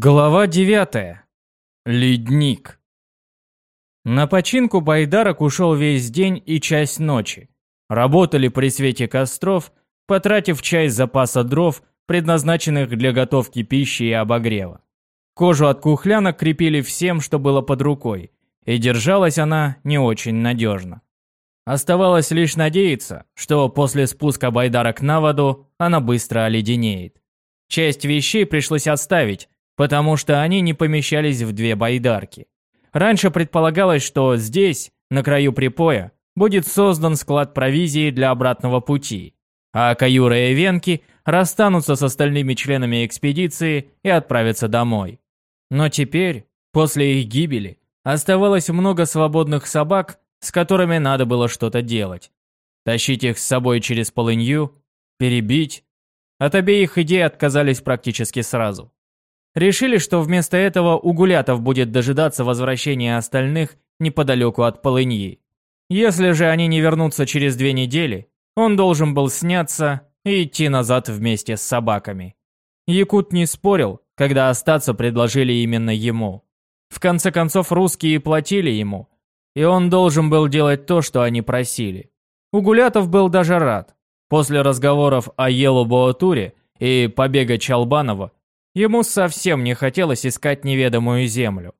Глава 9. Ледник. На починку байдарок ушел весь день и часть ночи. Работали при свете костров, потратив часть запаса дров, предназначенных для готовки пищи и обогрева. Кожу от кухлянок крепили всем, что было под рукой, и держалась она не очень надежно. Оставалось лишь надеяться, что после спуска байдарок на воду она быстро оледенеет. Часть вещей пришлось оставить, потому что они не помещались в две байдарки. Раньше предполагалось, что здесь, на краю припоя, будет создан склад провизии для обратного пути, а Каюра и Венки расстанутся с остальными членами экспедиции и отправятся домой. Но теперь, после их гибели, оставалось много свободных собак, с которыми надо было что-то делать. Тащить их с собой через полынью, перебить. От обеих идей отказались практически сразу. Решили, что вместо этого у гулятов будет дожидаться возвращения остальных неподалеку от полыньи. Если же они не вернутся через две недели, он должен был сняться и идти назад вместе с собаками. Якут не спорил, когда остаться предложили именно ему. В конце концов, русские платили ему, и он должен был делать то, что они просили. У Гулятов был даже рад. После разговоров о Елу-Боатуре и побега Чалбанова Ему совсем не хотелось искать неведомую землю.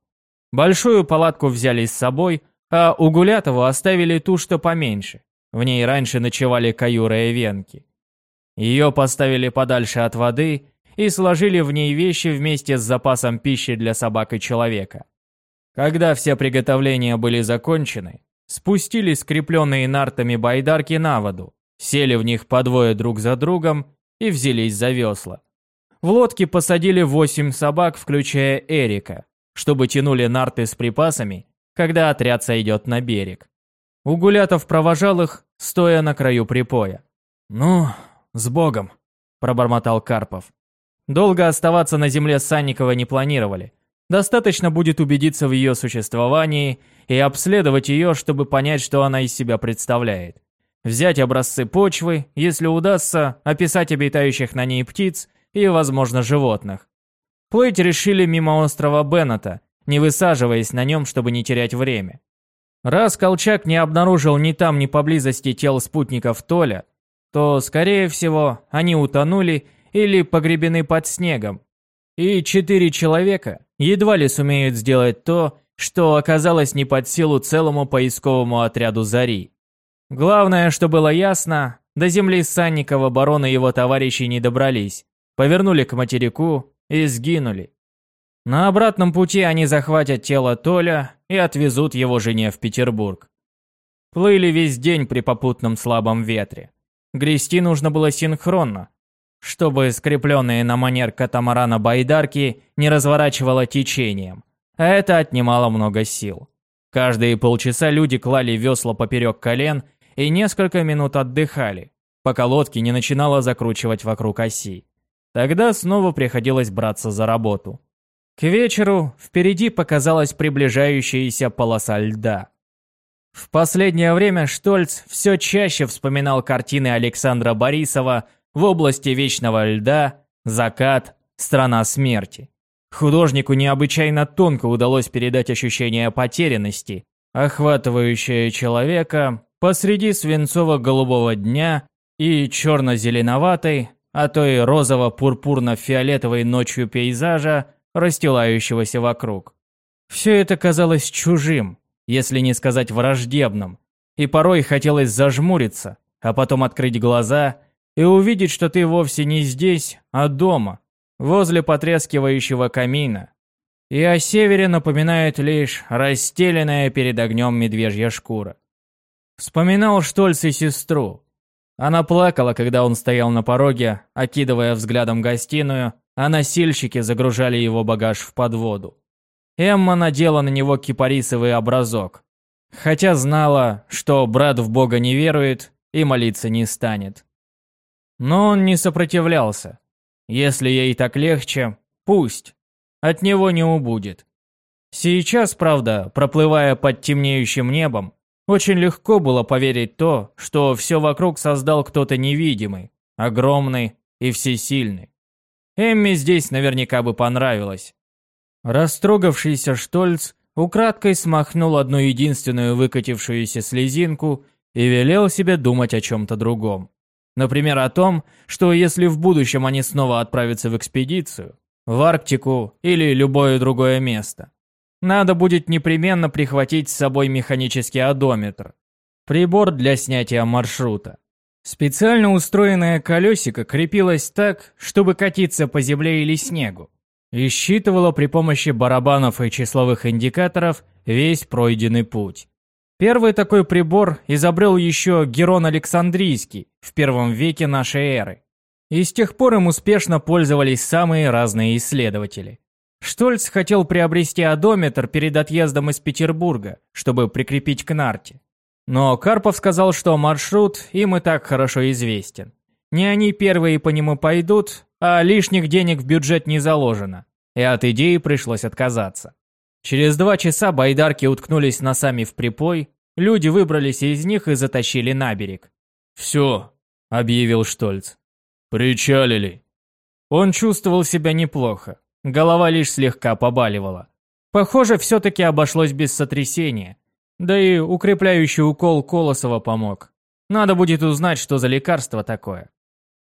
Большую палатку взяли с собой, а у Гулятову оставили ту, что поменьше. В ней раньше ночевали Каюра и Венки. Ее поставили подальше от воды и сложили в ней вещи вместе с запасом пищи для собак и человека. Когда все приготовления были закончены, спустили скрепленные нартами байдарки на воду, сели в них по двое друг за другом и взялись за весла. В лодке посадили восемь собак, включая Эрика, чтобы тянули нарты с припасами, когда отряд сойдет на берег. Угулятов провожал их, стоя на краю припоя. «Ну, с Богом», – пробормотал Карпов. Долго оставаться на земле Санникова не планировали. Достаточно будет убедиться в ее существовании и обследовать ее, чтобы понять, что она из себя представляет. Взять образцы почвы, если удастся, описать обитающих на ней птиц и, возможно, животных. Плыть решили мимо острова Беннета, не высаживаясь на нем, чтобы не терять время. Раз Колчак не обнаружил ни там, ни поблизости тел спутников Толя, то, скорее всего, они утонули или погребены под снегом. И четыре человека едва ли сумеют сделать то, что оказалось не под силу целому поисковому отряду «Зари». Главное, что было ясно, до земли Санникова барон и его товарищи не добрались, повернули к материку и сгинули. На обратном пути они захватят тело Толя и отвезут его жене в Петербург. Плыли весь день при попутном слабом ветре. Грести нужно было синхронно, чтобы скрепленные на манер катамарана байдарки не разворачивало течением, а это отнимало много сил. Каждые полчаса люди клали весла поперек колен и несколько минут отдыхали, пока лодки не начинало закручивать вокруг оси. Тогда снова приходилось браться за работу. К вечеру впереди показалась приближающаяся полоса льда. В последнее время Штольц все чаще вспоминал картины Александра Борисова в области вечного льда, закат, страна смерти. Художнику необычайно тонко удалось передать ощущение потерянности, охватывающее человека посреди свинцово-голубого дня и черно-зеленоватой, а то и розово-пурпурно-фиолетовой ночью пейзажа, расстилающегося вокруг. Все это казалось чужим, если не сказать враждебным, и порой хотелось зажмуриться, а потом открыть глаза и увидеть, что ты вовсе не здесь, а дома, возле потрескивающего камина. И о севере напоминает лишь расстеленная перед огнем медвежья шкура. Вспоминал Штольц и сестру, она плакала, когда он стоял на пороге, окидывая взглядом гостиную, а носильщики загружали его багаж в подводу. Эмма надела на него кипарисовый образок, хотя знала, что брат в Бога не верует и молиться не станет. Но он не сопротивлялся. Если ей так легче, пусть. От него не убудет. Сейчас, правда, проплывая под темнеющим небом, очень легко было поверить то, что все вокруг создал кто-то невидимый, огромный и всесильный. Эмми здесь наверняка бы понравилось. Растрогавшийся Штольц украдкой смахнул одну единственную выкатившуюся слезинку и велел себе думать о чем-то другом. Например, о том, что если в будущем они снова отправятся в экспедицию, в Арктику или любое другое место, надо будет непременно прихватить с собой механический одометр, прибор для снятия маршрута. Специально устроенное колесико крепилось так, чтобы катиться по земле или снегу, и считывало при помощи барабанов и числовых индикаторов весь пройденный путь. Первый такой прибор изобрел еще Герон Александрийский в первом веке нашей эры. И с тех пор им успешно пользовались самые разные исследователи. Штольц хотел приобрести одометр перед отъездом из Петербурга, чтобы прикрепить к нарте. Но Карпов сказал, что маршрут им и так хорошо известен. Не они первые по нему пойдут, а лишних денег в бюджет не заложено. И от идеи пришлось отказаться. Через два часа байдарки уткнулись носами в припой, люди выбрались из них и затащили на берег. «Все», — объявил Штольц. «Причалили». Он чувствовал себя неплохо, голова лишь слегка побаливала. Похоже, все-таки обошлось без сотрясения. Да и укрепляющий укол Колосова помог. Надо будет узнать, что за лекарство такое.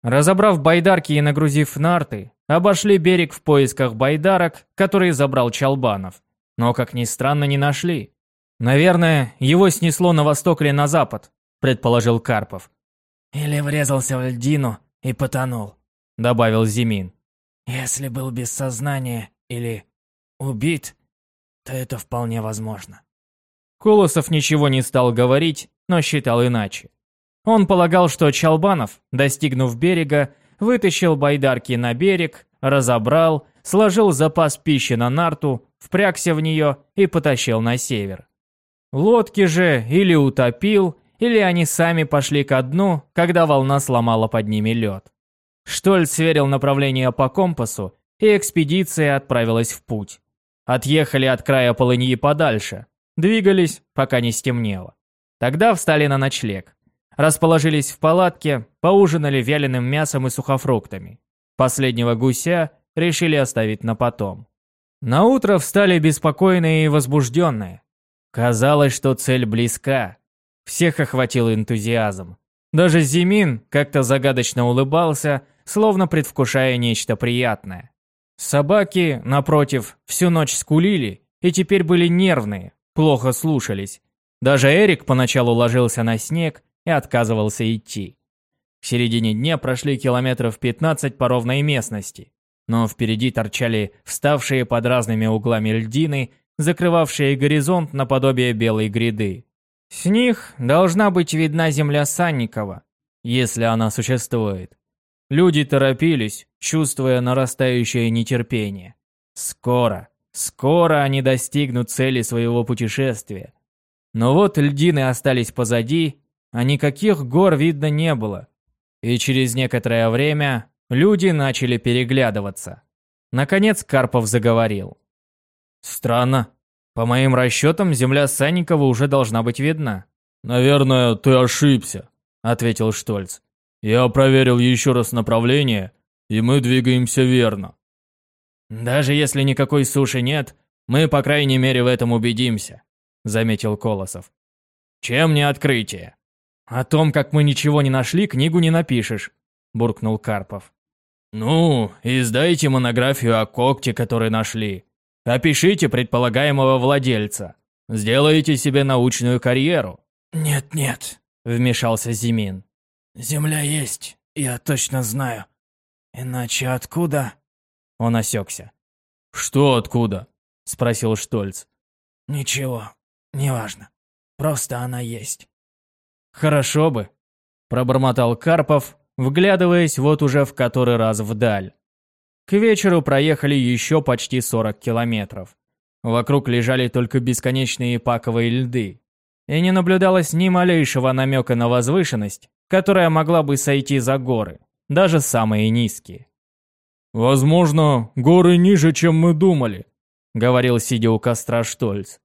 Разобрав байдарки и нагрузив нарты, обошли берег в поисках байдарок, которые забрал Чалбанов но, как ни странно, не нашли. Наверное, его снесло на восток или на запад, предположил Карпов. Или врезался в льдину и потонул, добавил Зимин. Если был без сознания или убит, то это вполне возможно. Колосов ничего не стал говорить, но считал иначе. Он полагал, что Чалбанов, достигнув берега, вытащил байдарки на берег, разобрал, сложил запас пищи на нарту, впрягся в нее и потащил на север. Лодки же или утопил, или они сами пошли ко дну, когда волна сломала под ними лед. Штольц сверил направление по компасу, и экспедиция отправилась в путь. Отъехали от края полыньи подальше, двигались, пока не стемнело. Тогда встали на ночлег. Расположились в палатке, поужинали вяленым мясом и сухофруктами. Последнего гуся решили оставить на потом. На утро встали беспокойные и возбужденные. Казалось, что цель близка. Всех охватил энтузиазм. Даже Зимин как-то загадочно улыбался, словно предвкушая нечто приятное. Собаки, напротив, всю ночь скулили и теперь были нервные, плохо слушались. Даже Эрик поначалу ложился на снег и отказывался идти. В середине дня прошли километров 15 по ровной местности но впереди торчали вставшие под разными углами льдины, закрывавшие горизонт наподобие белой гряды. С них должна быть видна земля Санникова, если она существует. Люди торопились, чувствуя нарастающее нетерпение. Скоро, скоро они достигнут цели своего путешествия. Но вот льдины остались позади, а никаких гор видно не было. И через некоторое время Люди начали переглядываться. Наконец Карпов заговорил. «Странно. По моим расчетам, земля Санникова уже должна быть видна». «Наверное, ты ошибся», — ответил Штольц. «Я проверил еще раз направление, и мы двигаемся верно». «Даже если никакой суши нет, мы, по крайней мере, в этом убедимся», — заметил Колосов. «Чем не открытие? О том, как мы ничего не нашли, книгу не напишешь», — буркнул Карпов. «Ну, издайте монографию о когте, который нашли. Опишите предполагаемого владельца. Сделайте себе научную карьеру». «Нет-нет», — вмешался Зимин. «Земля есть, я точно знаю. Иначе откуда?» Он осекся. «Что откуда?» — спросил Штольц. «Ничего, неважно. Просто она есть». «Хорошо бы», — пробормотал Карпов, вглядываясь вот уже в который раз вдаль. К вечеру проехали еще почти 40 километров. Вокруг лежали только бесконечные паковые льды. И не наблюдалось ни малейшего намека на возвышенность, которая могла бы сойти за горы, даже самые низкие. «Возможно, горы ниже, чем мы думали», — говорил, сидя у костра Штольц.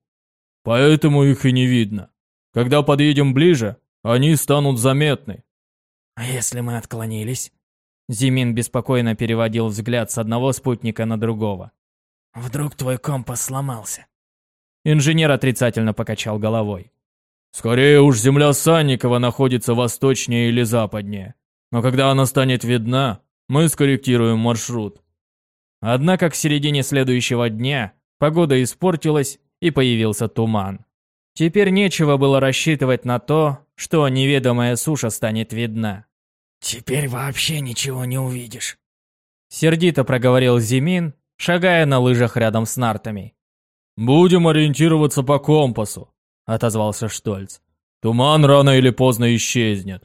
«Поэтому их и не видно. Когда подъедем ближе, они станут заметны. «А если мы отклонились?» Зимин беспокойно переводил взгляд с одного спутника на другого. Вдруг твой компас сломался?» Инженер отрицательно покачал головой. «Скорее уж земля Санникова находится восточнее или западнее. Но когда она станет видна, мы скорректируем маршрут». Однако к середине следующего дня погода испортилась и появился туман. Теперь нечего было рассчитывать на то, что неведомая суша станет видна. «Теперь вообще ничего не увидишь», — сердито проговорил Зимин, шагая на лыжах рядом с нартами. «Будем ориентироваться по компасу», — отозвался Штольц. «Туман рано или поздно исчезнет».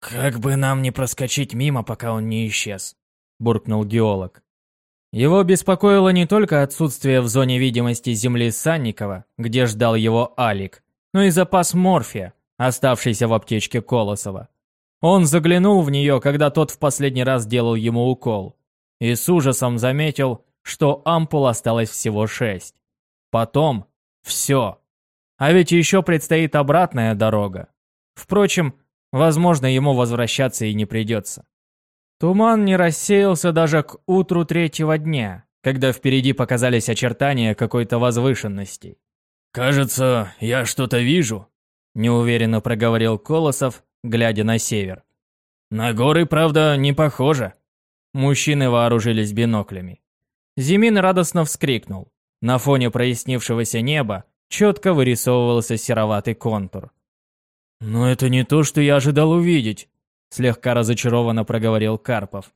«Как бы нам не проскочить мимо, пока он не исчез», — буркнул геолог. Его беспокоило не только отсутствие в зоне видимости земли Санникова, где ждал его Алик, но и запас морфия, оставшийся в аптечке Колосова. Он заглянул в нее, когда тот в последний раз делал ему укол, и с ужасом заметил, что ампул осталось всего шесть. Потом все. А ведь еще предстоит обратная дорога. Впрочем, Возможно, ему возвращаться и не придется. Туман не рассеялся даже к утру третьего дня, когда впереди показались очертания какой-то возвышенности. «Кажется, я что-то вижу», – неуверенно проговорил Колосов, глядя на север. «На горы, правда, не похоже». Мужчины вооружились биноклями. Зимин радостно вскрикнул. На фоне прояснившегося неба четко вырисовывался сероватый контур. «Но это не то, что я ожидал увидеть», – слегка разочарованно проговорил Карпов.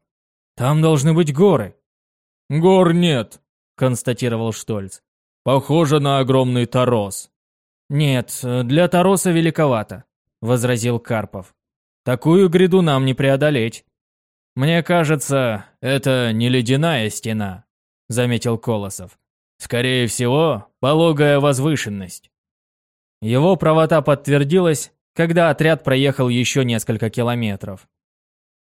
«Там должны быть горы». «Гор нет», – констатировал Штольц. «Похоже на огромный торос». «Нет, для тороса великовато», – возразил Карпов. «Такую гряду нам не преодолеть». «Мне кажется, это не ледяная стена», – заметил Колосов. «Скорее всего, пологая возвышенность». Его правота подтвердилась, когда отряд проехал еще несколько километров.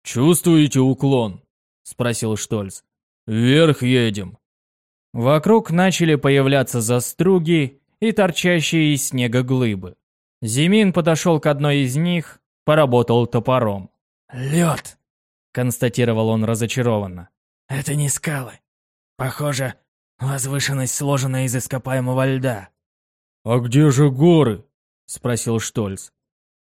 «Чувствуете уклон?» – спросил Штольц. «Вверх едем». Вокруг начали появляться заструги и торчащие из снега глыбы. Зимин подошел к одной из них, поработал топором. «Лед!» – констатировал он разочарованно. «Это не скалы. Похоже, возвышенность сложена из ископаемого льда». «А где же горы?» – спросил Штольц.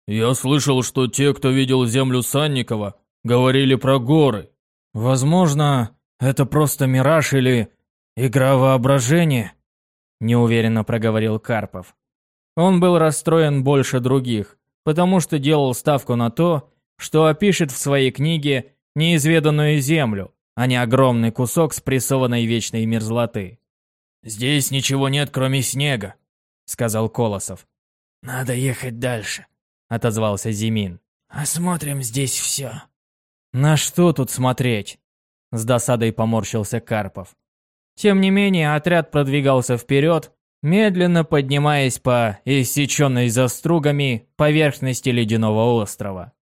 «Я слышал, что те, кто видел землю Санникова, говорили про горы. Возможно, это просто мираж или игра воображения?» Неуверенно проговорил Карпов. Он был расстроен больше других, потому что делал ставку на то, что опишет в своей книге неизведанную землю, а не огромный кусок спрессованной вечной мерзлоты. «Здесь ничего нет, кроме снега», — сказал Колосов. «Надо ехать дальше» отозвался Зимин. «Осмотрим здесь все». «На что тут смотреть?» С досадой поморщился Карпов. Тем не менее, отряд продвигался вперед, медленно поднимаясь по иссеченной застругами поверхности ледяного острова.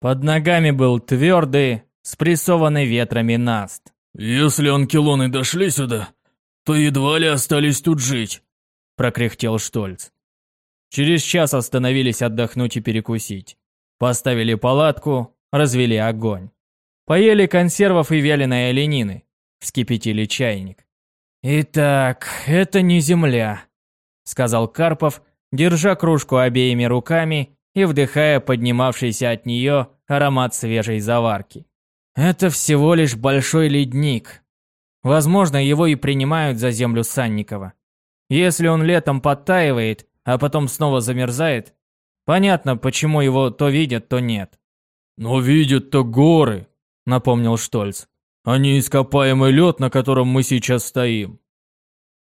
Под ногами был твердый, спрессованный ветрами наст. «Если анкелоны дошли сюда, то едва ли остались тут жить», – прокряхтел Штольц. Через час остановились отдохнуть и перекусить. Поставили палатку, развели огонь. Поели консервов и вяленой оленины. Вскипятили чайник. «Итак, это не земля», — сказал Карпов, держа кружку обеими руками и вдыхая поднимавшийся от нее аромат свежей заварки. «Это всего лишь большой ледник. Возможно, его и принимают за землю Санникова. Если он летом подтаивает, а потом снова замерзает, понятно, почему его то видят, то нет. «Но видят-то горы», — напомнил Штольц, «а не ископаемый лед, на котором мы сейчас стоим».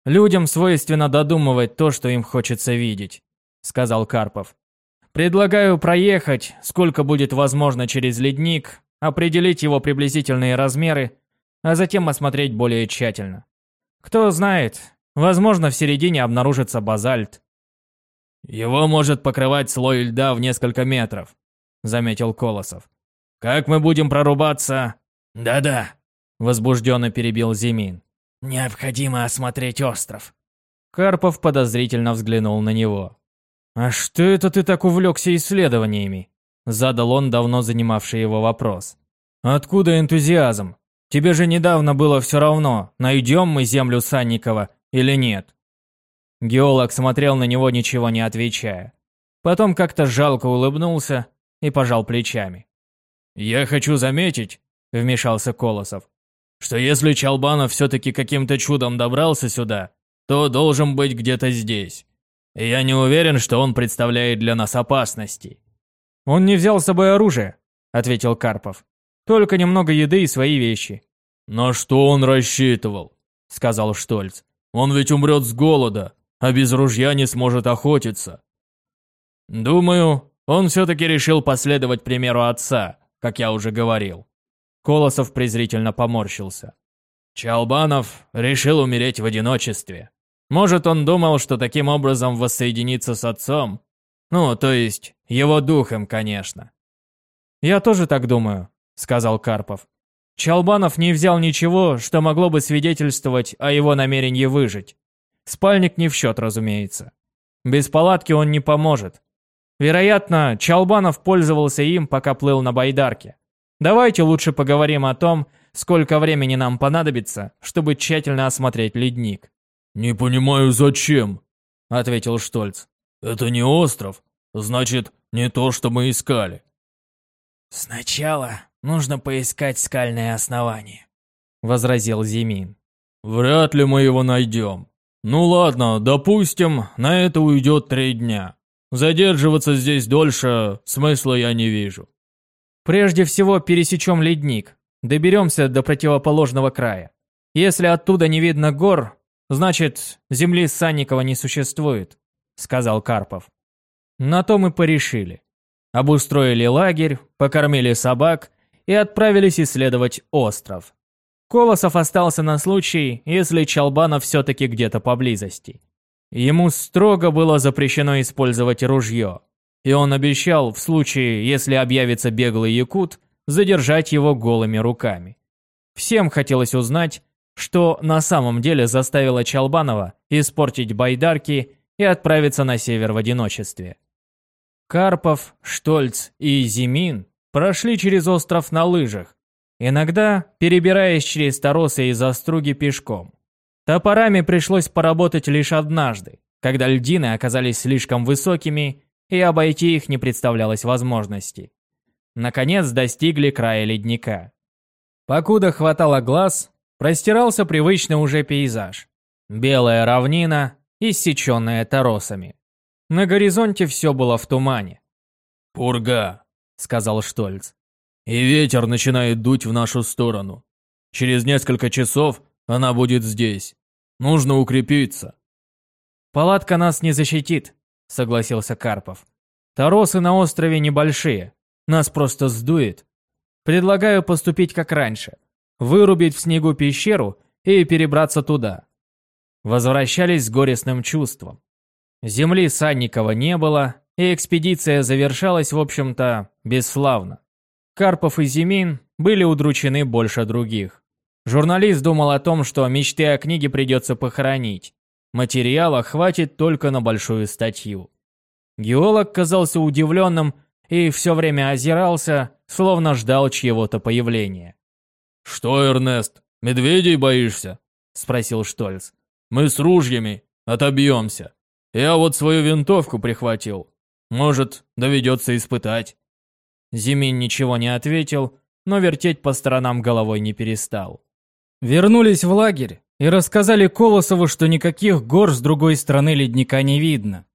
«Людям свойственно додумывать то, что им хочется видеть», — сказал Карпов. «Предлагаю проехать, сколько будет возможно через ледник, определить его приблизительные размеры, а затем осмотреть более тщательно. Кто знает, возможно, в середине обнаружится базальт. «Его может покрывать слой льда в несколько метров», — заметил Колосов. «Как мы будем прорубаться?» «Да-да», — возбужденно перебил Зимин. «Необходимо осмотреть остров». Карпов подозрительно взглянул на него. «А что это ты так увлекся исследованиями?» Задал он давно занимавший его вопрос. «Откуда энтузиазм? Тебе же недавно было все равно, найдем мы землю Санникова или нет. Геолог смотрел на него, ничего не отвечая. Потом как-то жалко улыбнулся и пожал плечами. «Я хочу заметить», — вмешался Колосов, «что если Чалбанов все-таки каким-то чудом добрался сюда, то должен быть где-то здесь. Я не уверен, что он представляет для нас опасности». «Он не взял с собой оружие», — ответил Карпов. «Только немного еды и свои вещи». «На что он рассчитывал?» — сказал Штольц. «Он ведь умрет с голода, а без ружья не сможет охотиться». «Думаю, он все-таки решил последовать примеру отца, как я уже говорил». Колосов презрительно поморщился. Чалбанов решил умереть в одиночестве. Может, он думал, что таким образом воссоединится с отцом? Ну, то есть, его духом, конечно. «Я тоже так думаю», — сказал Карпов. Чалбанов не взял ничего, что могло бы свидетельствовать о его намерении выжить. Спальник не в счет, разумеется. Без палатки он не поможет. Вероятно, Чалбанов пользовался им, пока плыл на байдарке. Давайте лучше поговорим о том, сколько времени нам понадобится, чтобы тщательно осмотреть ледник. «Не понимаю, зачем?» — ответил Штольц. «Это не остров. Значит, не то, что мы искали». «Сначала нужно поискать скальное основание», — возразил Зимин. «Вряд ли мы его найдем. Ну ладно, допустим, на это уйдет три дня. Задерживаться здесь дольше смысла я не вижу. Прежде всего пересечем ледник, доберемся до противоположного края. Если оттуда не видно гор, значит, земли Санникова не существует, сказал Карпов. На то мы порешили. Обустроили лагерь, покормили собак и отправились исследовать остров. Колосов остался на случай, если Чалбанов все-таки где-то поблизости. Ему строго было запрещено использовать ружье, и он обещал, в случае, если объявится беглый якут, задержать его голыми руками. Всем хотелось узнать, что на самом деле заставило Чалбанова испортить байдарки и отправиться на север в одиночестве. Карпов, Штольц и Зимин прошли через остров на лыжах, иногда перебираясь через торосы и заструги пешком. Топорами пришлось поработать лишь однажды, когда льдины оказались слишком высокими, и обойти их не представлялось возможности. Наконец достигли края ледника. Покуда хватало глаз, простирался привычный уже пейзаж. Белая равнина, иссеченная торосами. На горизонте все было в тумане. «Пурга», — сказал Штольц. «И ветер начинает дуть в нашу сторону. Через несколько часов она будет здесь. Нужно укрепиться. Палатка нас не защитит, согласился Карпов. Торосы на острове небольшие. Нас просто сдует. Предлагаю поступить как раньше. Вырубить в снегу пещеру и перебраться туда. Возвращались с горестным чувством. Земли Санникова не было, и экспедиция завершалась, в общем-то, бесславно. Карпов и Зимин были удручены больше других. Журналист думал о том, что мечты о книге придется похоронить. Материала хватит только на большую статью. Геолог казался удивленным и все время озирался, словно ждал чьего-то появления. «Что, Эрнест, медведей боишься?» – спросил Штольц. «Мы с ружьями отобьемся. Я вот свою винтовку прихватил. Может, доведется испытать». Зимин ничего не ответил, но вертеть по сторонам головой не перестал. Вернулись в лагерь и рассказали Колосову, что никаких гор с другой стороны ледника не видно.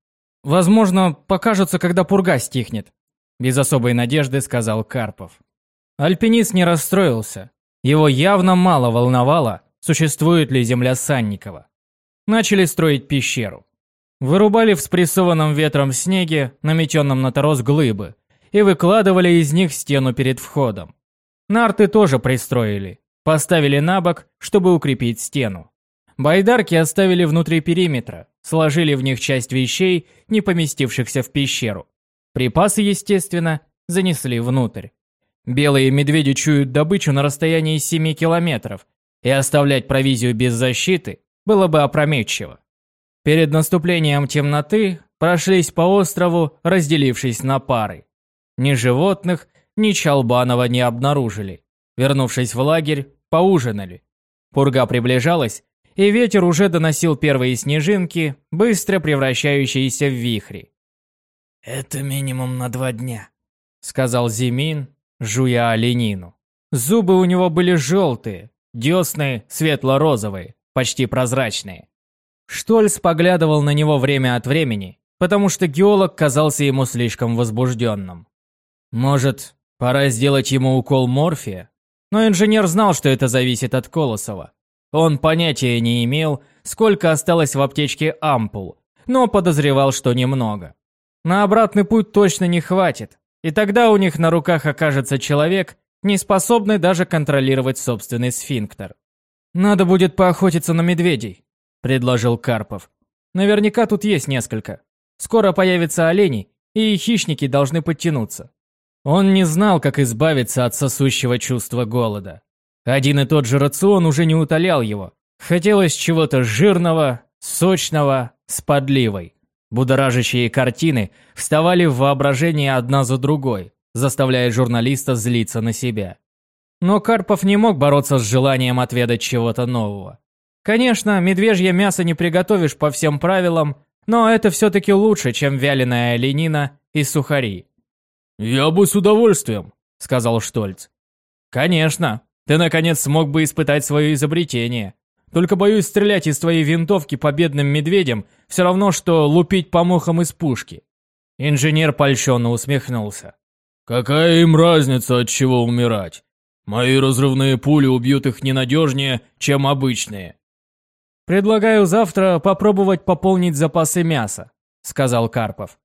Возможно, покажется, когда пурга стихнет. Без особой надежды сказал Карпов. Альпинист не расстроился. Его явно мало волновало, существует ли земля Санникова. Начали строить пещеру. Вырубали в спрессованном ветром снеге, наметенном на торос глыбы, и выкладывали из них стену перед входом. Нарты тоже пристроили, Поставили на бок, чтобы укрепить стену. Байдарки оставили внутри периметра, сложили в них часть вещей, не поместившихся в пещеру. Припасы, естественно, занесли внутрь. Белые медведи чуют добычу на расстоянии 7 километров, и оставлять провизию без защиты было бы опрометчиво. Перед наступлением темноты прошлись по острову, разделившись на пары. Ни животных, ни Чалбанова не обнаружили. Вернувшись в лагерь, поужинали. Пурга приближалась, и ветер уже доносил первые снежинки, быстро превращающиеся в вихри. «Это минимум на два дня», — сказал Зимин, жуя оленину. Зубы у него были желтые, десны светло-розовые, почти прозрачные. Штольц поглядывал на него время от времени, потому что геолог казался ему слишком возбужденным. Может, пора сделать ему укол морфия? Но инженер знал, что это зависит от Колосова. Он понятия не имел, сколько осталось в аптечке ампул, но подозревал, что немного. На обратный путь точно не хватит, и тогда у них на руках окажется человек, не способный даже контролировать собственный сфинктер. «Надо будет поохотиться на медведей», – предложил Карпов. «Наверняка тут есть несколько. Скоро появятся олени, и хищники должны подтянуться». Он не знал, как избавиться от сосущего чувства голода. Один и тот же рацион уже не утолял его. Хотелось чего-то жирного, сочного, с подливой. Будоражащие картины вставали в воображении одна за другой, заставляя журналиста злиться на себя. Но Карпов не мог бороться с желанием отведать чего-то нового. Конечно, медвежье мясо не приготовишь по всем правилам, но это все-таки лучше, чем вяленая оленина и сухари. «Я бы с удовольствием», — сказал Штольц. «Конечно. Ты, наконец, смог бы испытать свое изобретение. Только боюсь, стрелять из твоей винтовки по бедным медведям все равно, что лупить по мухам из пушки». Инженер польщенно усмехнулся. «Какая им разница, от чего умирать? Мои разрывные пули убьют их ненадежнее, чем обычные». «Предлагаю завтра попробовать пополнить запасы мяса», — сказал Карпов.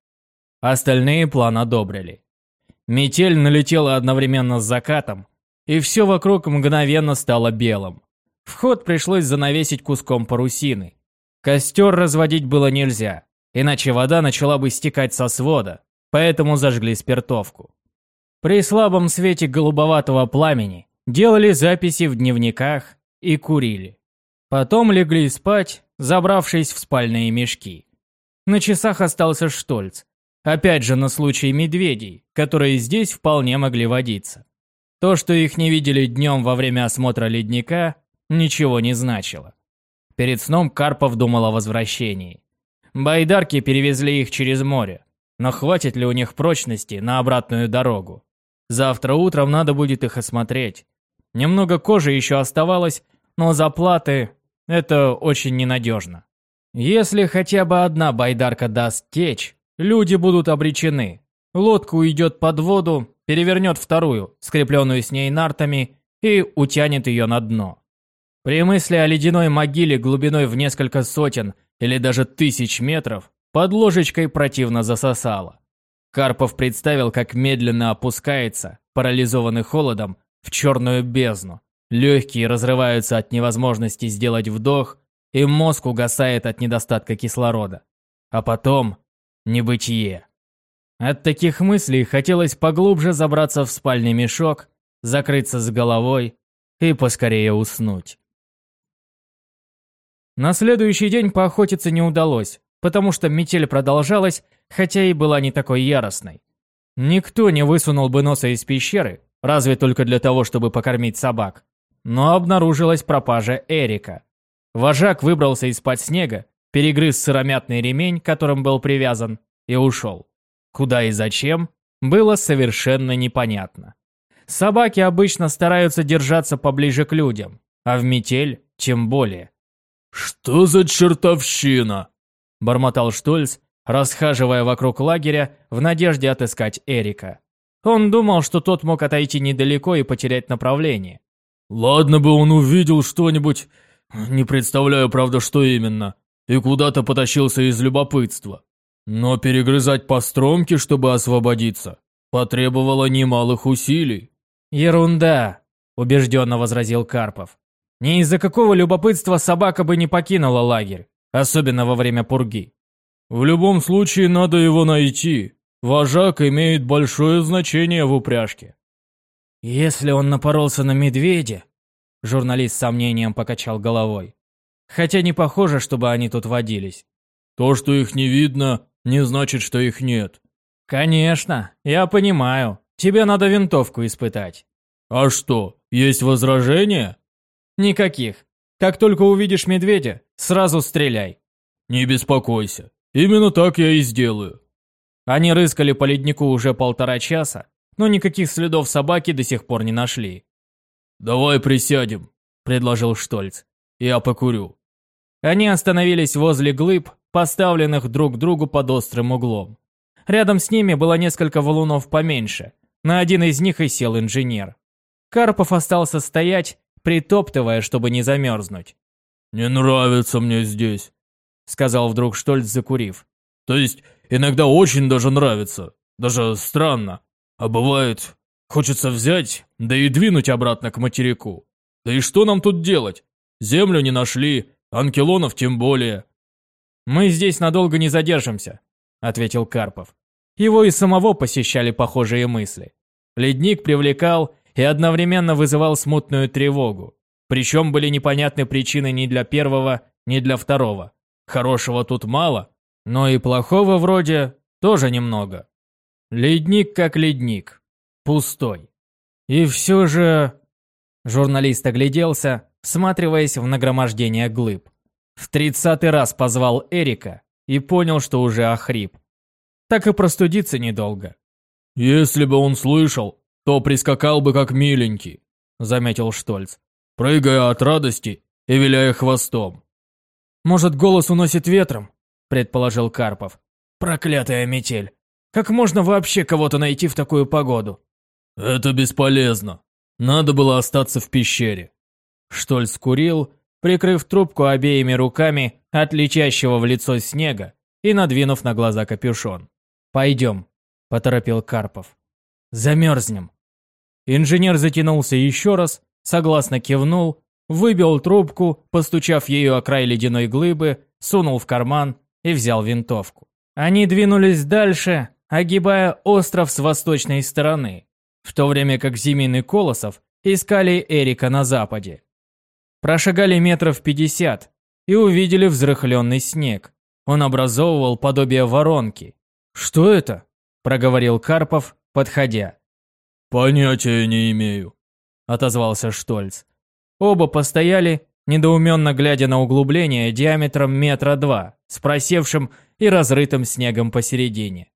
Остальные план одобрили. Метель налетела одновременно с закатом, и все вокруг мгновенно стало белым. Вход пришлось занавесить куском парусины. Костер разводить было нельзя, иначе вода начала бы стекать со свода, поэтому зажгли спиртовку. При слабом свете голубоватого пламени делали записи в дневниках и курили. Потом легли спать, забравшись в спальные мешки. На часах остался Штольц, Опять же на случай медведей, которые здесь вполне могли водиться. То, что их не видели днем во время осмотра ледника, ничего не значило. Перед сном Карпов думал о возвращении. Байдарки перевезли их через море, но хватит ли у них прочности на обратную дорогу? Завтра утром надо будет их осмотреть. Немного кожи еще оставалось, но заплаты – это очень ненадежно. Если хотя бы одна байдарка даст течь, Люди будут обречены. Лодка уйдет под воду, перевернет вторую, скрепленную с ней нартами, и утянет ее на дно. При мысли о ледяной могиле глубиной в несколько сотен или даже тысяч метров, под ложечкой противно засосало. Карпов представил, как медленно опускается, парализованный холодом, в черную бездну. Легкие разрываются от невозможности сделать вдох, и мозг угасает от недостатка кислорода. А потом небытие. От таких мыслей хотелось поглубже забраться в спальный мешок, закрыться с головой и поскорее уснуть. На следующий день поохотиться не удалось, потому что метель продолжалась, хотя и была не такой яростной. Никто не высунул бы носа из пещеры, разве только для того, чтобы покормить собак. Но обнаружилась пропажа Эрика. Вожак выбрался из-под снега перегрыз сыромятный ремень, которым был привязан, и ушел. Куда и зачем, было совершенно непонятно. Собаки обычно стараются держаться поближе к людям, а в метель тем более. «Что за чертовщина?» – бормотал Штольц, расхаживая вокруг лагеря в надежде отыскать Эрика. Он думал, что тот мог отойти недалеко и потерять направление. «Ладно бы он увидел что-нибудь, не представляю, правда, что именно и куда-то потащился из любопытства. Но перегрызать по стромке, чтобы освободиться, потребовало немалых усилий. «Ерунда», – убежденно возразил Карпов. «Ни из-за какого любопытства собака бы не покинула лагерь, особенно во время пурги». «В любом случае надо его найти. Вожак имеет большое значение в упряжке». «Если он напоролся на медведя», – журналист с сомнением покачал головой, Хотя не похоже, чтобы они тут водились. То, что их не видно, не значит, что их нет. Конечно, я понимаю. Тебе надо винтовку испытать. А что, есть возражения? Никаких. Как только увидишь медведя, сразу стреляй. Не беспокойся. Именно так я и сделаю. Они рыскали по леднику уже полтора часа, но никаких следов собаки до сих пор не нашли. «Давай присядем», — предложил Штольц. «Я покурю». Они остановились возле глыб, поставленных друг к другу под острым углом. Рядом с ними было несколько валунов поменьше. На один из них и сел инженер. Карпов остался стоять, притоптывая, чтобы не замерзнуть. «Не нравится мне здесь», — сказал вдруг Штольц, закурив. «То есть иногда очень даже нравится, даже странно. А бывает, хочется взять, да и двинуть обратно к материку. Да и что нам тут делать? Землю не нашли, анкелонов тем более». «Мы здесь надолго не задержимся», — ответил Карпов. Его и самого посещали похожие мысли. Ледник привлекал и одновременно вызывал смутную тревогу. Причем были непонятны причины ни для первого, ни для второго. Хорошего тут мало, но и плохого вроде тоже немного. Ледник как ледник. Пустой. И все же... Журналист огляделся, всматриваясь в нагромождение глыб. В тридцатый раз позвал Эрика и понял, что уже охрип. Так и простудиться недолго. «Если бы он слышал, то прискакал бы как миленький», — заметил Штольц, прыгая от радости и виляя хвостом. «Может, голос уносит ветром?» — предположил Карпов. «Проклятая метель! Как можно вообще кого-то найти в такую погоду?» «Это бесполезно. Надо было остаться в пещере». Штольц курил, прикрыв трубку обеими руками от летящего в лицо снега и надвинув на глаза капюшон. «Пойдем», – поторопил Карпов. «Замерзнем». Инженер затянулся еще раз, согласно кивнул, выбил трубку, постучав ею о край ледяной глыбы, сунул в карман и взял винтовку. Они двинулись дальше, огибая остров с восточной стороны, в то время как Зимин и Колосов искали Эрика на западе. Прошагали метров пятьдесят и увидели взрыхленный снег. Он образовывал подобие воронки, «Что это?» – проговорил Карпов, подходя. «Понятия не имею», – отозвался Штольц. Оба постояли, недоуменно глядя на углубление диаметром метра два, с просевшим и разрытым снегом посередине.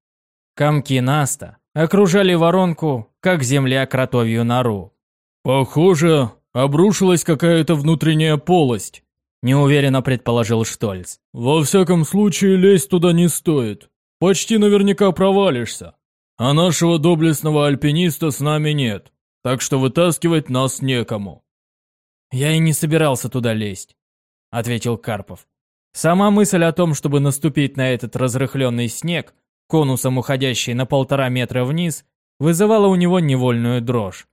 Комки Наста окружали воронку, как земля кротовью нору. «Похоже, обрушилась какая-то внутренняя полость», – неуверенно предположил Штольц. «Во всяком случае, лезть туда не стоит. Почти наверняка провалишься. А нашего доблестного альпиниста с нами нет, так что вытаскивать нас некому». «Я и не собирался туда лезть», — ответил Карпов. Сама мысль о том, чтобы наступить на этот разрыхленный снег, конусом уходящий на полтора метра вниз, вызывала у него невольную дрожь.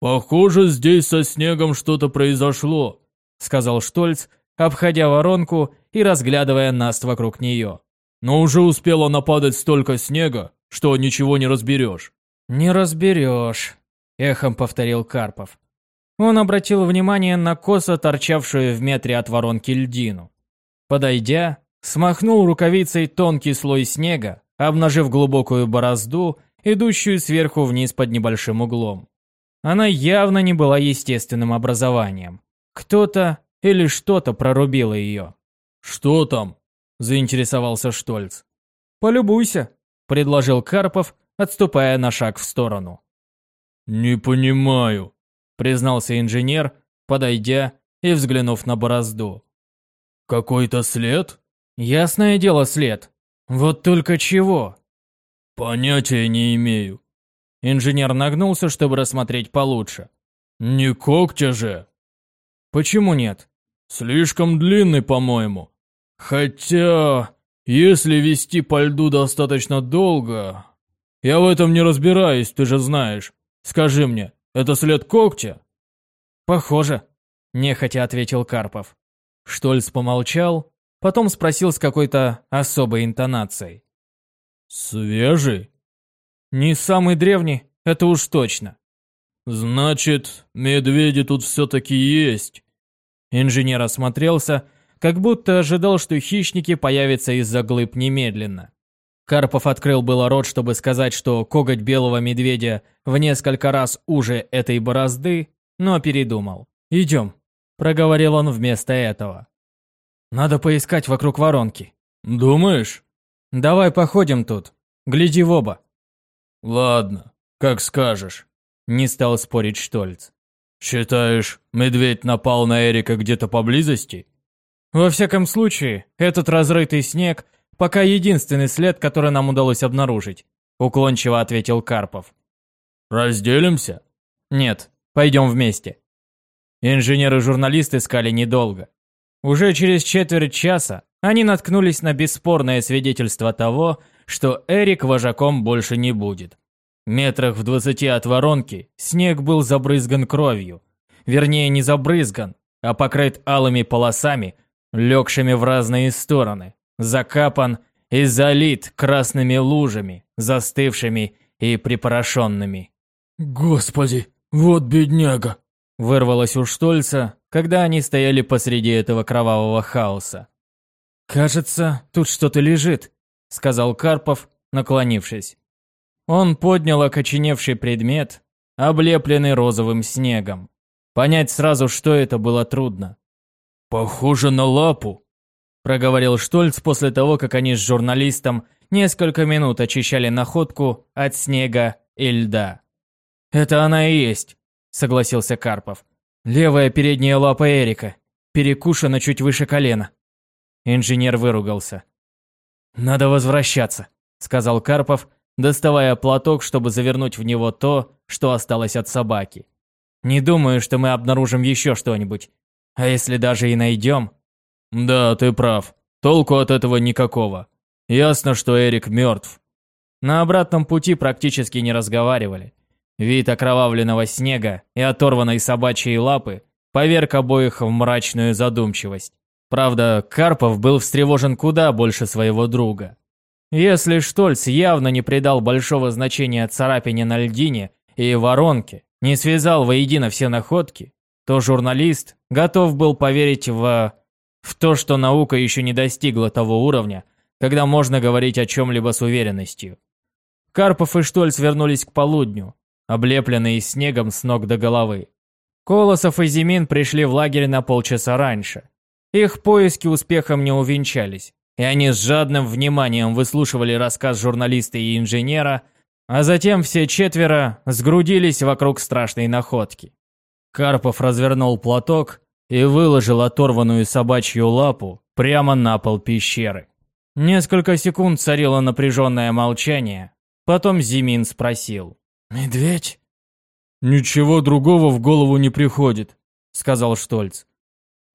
«Похоже, здесь со снегом что-то произошло», — сказал Штольц, обходя воронку и разглядывая Наст вокруг нее. Но уже успело нападать столько снега, что ничего не разберешь. «Не разберешь», — эхом повторил Карпов. Он обратил внимание на косо торчавшую в метре от воронки льдину. Подойдя, смахнул рукавицей тонкий слой снега, обнажив глубокую борозду, идущую сверху вниз под небольшим углом. Она явно не была естественным образованием. Кто-то или что-то прорубило ее. «Что там?» заинтересовался Штольц. «Полюбуйся», – предложил Карпов, отступая на шаг в сторону. «Не понимаю», – признался инженер, подойдя и взглянув на борозду. «Какой-то след?» «Ясное дело, след. Вот только чего?» «Понятия не имею». Инженер нагнулся, чтобы рассмотреть получше. «Не когтя же!» «Почему нет?» «Слишком длинный, по-моему. Хотя, если вести по льду достаточно долго... Я в этом не разбираюсь, ты же знаешь. Скажи мне, это след когтя? Похоже, нехотя ответил Карпов. Штольц помолчал, потом спросил с какой-то особой интонацией. Свежий? Не самый древний, это уж точно. Значит, медведи тут все-таки есть. Инженер осмотрелся как будто ожидал, что хищники появятся из-за глыб немедленно. Карпов открыл было рот, чтобы сказать, что коготь белого медведя в несколько раз уже этой борозды, но передумал. «Идем», проговорил он вместо этого. Надо поискать вокруг воронки. Думаешь? Давай походим тут. Гляди в оба. Ладно, как скажешь. Не стал спорить Штольц. Считаешь, медведь напал на Эрика где-то поблизости? Во всяком случае, этот разрытый снег пока единственный след, который нам удалось обнаружить, уклончиво ответил Карпов. Разделимся? Нет, пойдем вместе. Инженеры-журналист искали недолго. Уже через четверть часа они наткнулись на бесспорное свидетельство того, что Эрик вожаком больше не будет. Метрах в двадцати от воронки снег был забрызган кровью. Вернее, не забрызган, а покрыт алыми полосами, легшими в разные стороны, закапан и залит красными лужами, застывшими и припорошенными. «Господи, вот бедняга!» Вырвалось у Штольца, когда они стояли посреди этого кровавого хаоса. «Кажется, тут что-то лежит», — сказал Карпов, наклонившись. Он поднял окоченевший предмет, облепленный розовым снегом. Понять сразу, что это было трудно. «Похоже на лапу», — проговорил Штольц после того, как они с журналистом несколько минут очищали находку от снега и льда. «Это она и есть», — согласился Карпов. «Левая передняя лапа Эрика, перекушена чуть выше колена». Инженер выругался. «Надо возвращаться», — сказал Карпов, доставая платок, чтобы завернуть в него то, что осталось от собаки. «Не думаю, что мы обнаружим еще что-нибудь. А если даже и найдем...» «Да, ты прав. Толку от этого никакого. Ясно, что Эрик мертв». На обратном пути практически не разговаривали. Вид окровавленного снега и оторванной собачьей лапы поверг обоих в мрачную задумчивость. Правда, Карпов был встревожен куда больше своего друга. Если Штольц явно не придал большого значения царапине на льдине и воронке, не связал воедино все находки, то журналист готов был поверить в... в то, что наука еще не достигла того уровня, когда можно говорить о чем-либо с уверенностью. Карпов и Штольц вернулись к полудню, облепленные снегом с ног до головы. Колосов и Зимин пришли в лагерь на полчаса раньше. Их поиски успехом не увенчались и они с жадным вниманием выслушивали рассказ журналиста и инженера, а затем все четверо сгрудились вокруг страшной находки. Карпов развернул платок и выложил оторванную собачью лапу прямо на пол пещеры. Несколько секунд царило напряженное молчание, потом Зимин спросил. «Медведь?» «Ничего другого в голову не приходит», — сказал Штольц.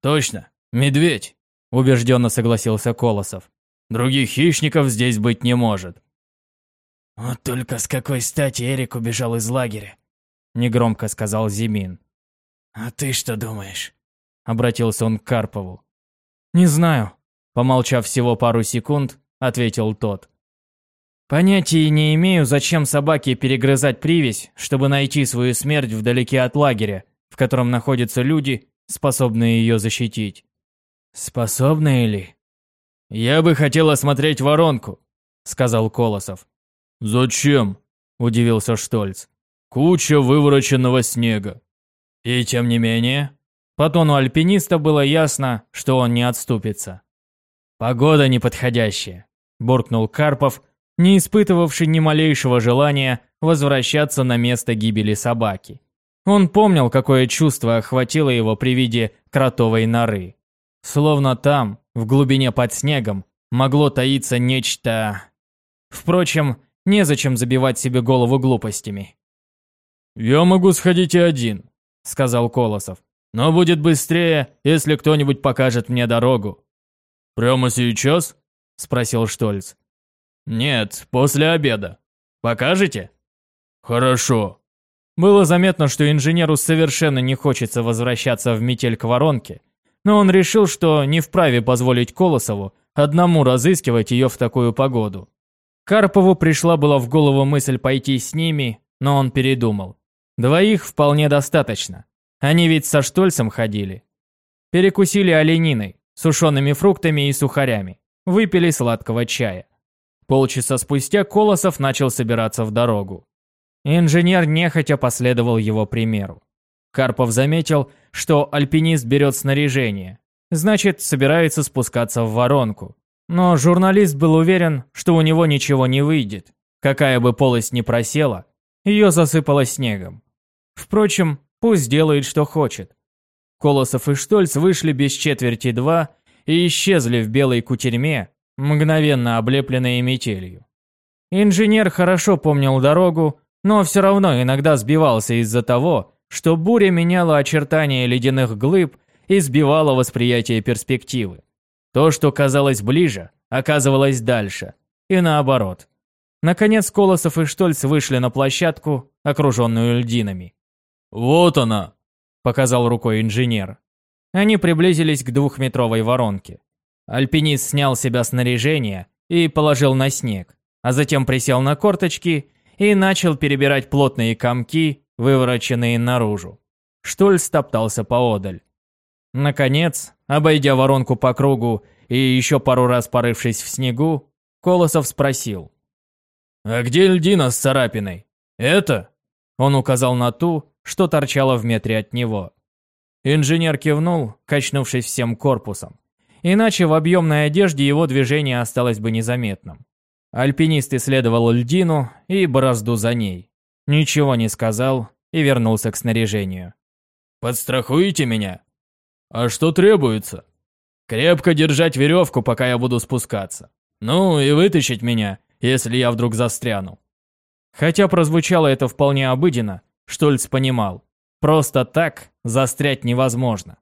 «Точно, медведь!» убежденно согласился Колосов. Других хищников здесь быть не может. Вот только с какой стати Эрик убежал из лагеря, негромко сказал Зимин. А ты что думаешь? Обратился он к Карпову. Не знаю, помолчав всего пару секунд, ответил тот. Понятия не имею, зачем собаке перегрызать привязь, чтобы найти свою смерть вдалеке от лагеря, в котором находятся люди, способные ее защитить. Способны ли? Я бы хотел осмотреть воронку, сказал Колосов. Зачем? удивился Штольц. Куча вывороченного снега. И тем не менее, по тону альпиниста было ясно, что он не отступится. Погода неподходящая, буркнул Карпов, не испытывавший ни малейшего желания возвращаться на место гибели собаки. Он помнил, какое чувство охватило его при виде кротовой норы. Словно там, в глубине под снегом, могло таиться нечто... Впрочем, незачем забивать себе голову глупостями. «Я могу сходить и один», — сказал Колосов. «Но будет быстрее, если кто-нибудь покажет мне дорогу». «Прямо сейчас?» — спросил Штольц. «Нет, после обеда. Покажете?» «Хорошо». Было заметно, что инженеру совершенно не хочется возвращаться в метель к воронке, но он решил, что не вправе позволить Колосову одному разыскивать ее в такую погоду. Карпову пришла была в голову мысль пойти с ними, но он передумал. Двоих вполне достаточно. Они ведь со Штольцем ходили. Перекусили олениной, сушеными фруктами и сухарями. Выпили сладкого чая. Полчаса спустя Колосов начал собираться в дорогу. Инженер нехотя последовал его примеру. Карпов заметил, что альпинист берет снаряжение. Значит, собирается спускаться в воронку. Но журналист был уверен, что у него ничего не выйдет. Какая бы полость ни просела, ее засыпало снегом. Впрочем, пусть делает, что хочет. Колосов и Штольц вышли без четверти два и исчезли в белой кутерьме, мгновенно облепленные метелью. Инженер хорошо помнил дорогу, но все равно иногда сбивался из-за того, что буря меняла очертания ледяных глыб и сбивала восприятие перспективы. То, что казалось ближе, оказывалось дальше, и наоборот. Наконец Колосов и Штольц вышли на площадку, окруженную льдинами. «Вот она!» – показал рукой инженер. Они приблизились к двухметровой воронке. Альпинист снял себя снаряжение и положил на снег, а затем присел на корточки и начал перебирать плотные комки, вывороченные наружу. Штольц топтался поодаль. Наконец, обойдя воронку по кругу и еще пару раз порывшись в снегу, Колосов спросил. «А где льдина с царапиной? Это?» Он указал на ту, что торчала в метре от него. Инженер кивнул, качнувшись всем корпусом. Иначе в объемной одежде его движение осталось бы незаметным. Альпинист исследовал льдину и борозду за ней. Ничего не сказал и вернулся к снаряжению. «Подстрахуете меня?» «А что требуется?» «Крепко держать веревку, пока я буду спускаться. Ну и вытащить меня, если я вдруг застряну». Хотя прозвучало это вполне обыденно, Штольц понимал. Просто так застрять невозможно.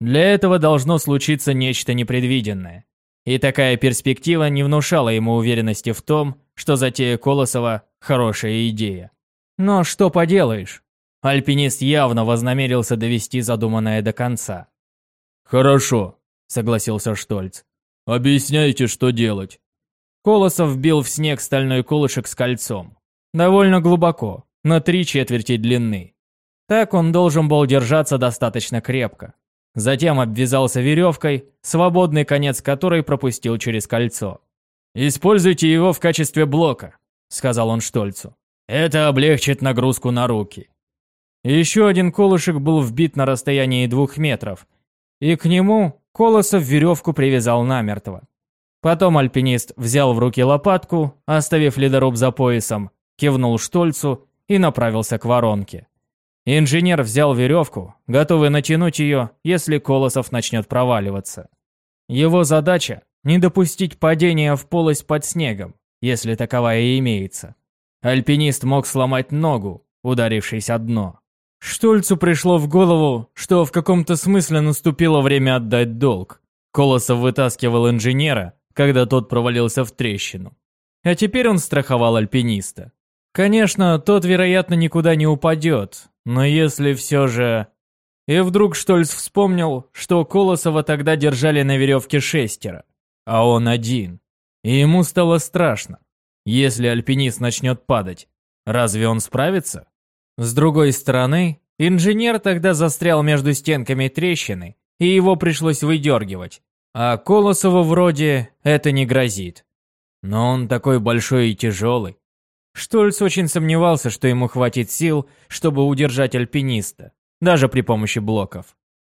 Для этого должно случиться нечто непредвиденное. И такая перспектива не внушала ему уверенности в том, что затея Колосова – хорошая идея. Но что поделаешь? Альпинист явно вознамерился довести задуманное до конца. «Хорошо», — согласился Штольц. «Объясняйте, что делать». Колосов вбил в снег стальной колышек с кольцом. Довольно глубоко, на три четверти длины. Так он должен был держаться достаточно крепко. Затем обвязался веревкой, свободный конец которой пропустил через кольцо. «Используйте его в качестве блока», — сказал он Штольцу. «Это облегчит нагрузку на руки». Еще один колышек был вбит на расстоянии двух метров, и к нему Колосов веревку привязал намертво. Потом альпинист взял в руки лопатку, оставив ледоруб за поясом, кивнул Штольцу и направился к воронке. Инженер взял веревку, готовый натянуть ее, если Колосов начнет проваливаться. Его задача – не допустить падения в полость под снегом, если таковая и имеется. Альпинист мог сломать ногу, ударившись о дно. Штольцу пришло в голову, что в каком-то смысле наступило время отдать долг. Колосов вытаскивал инженера, когда тот провалился в трещину. А теперь он страховал альпиниста. Конечно, тот, вероятно, никуда не упадет, но если все же... И вдруг Штольц вспомнил, что Колосова тогда держали на веревке шестеро, а он один. И ему стало страшно. Если альпинист начнет падать, разве он справится? С другой стороны, инженер тогда застрял между стенками трещины, и его пришлось выдергивать. А Колосову вроде это не грозит. Но он такой большой и тяжелый. Штольц очень сомневался, что ему хватит сил, чтобы удержать альпиниста, даже при помощи блоков.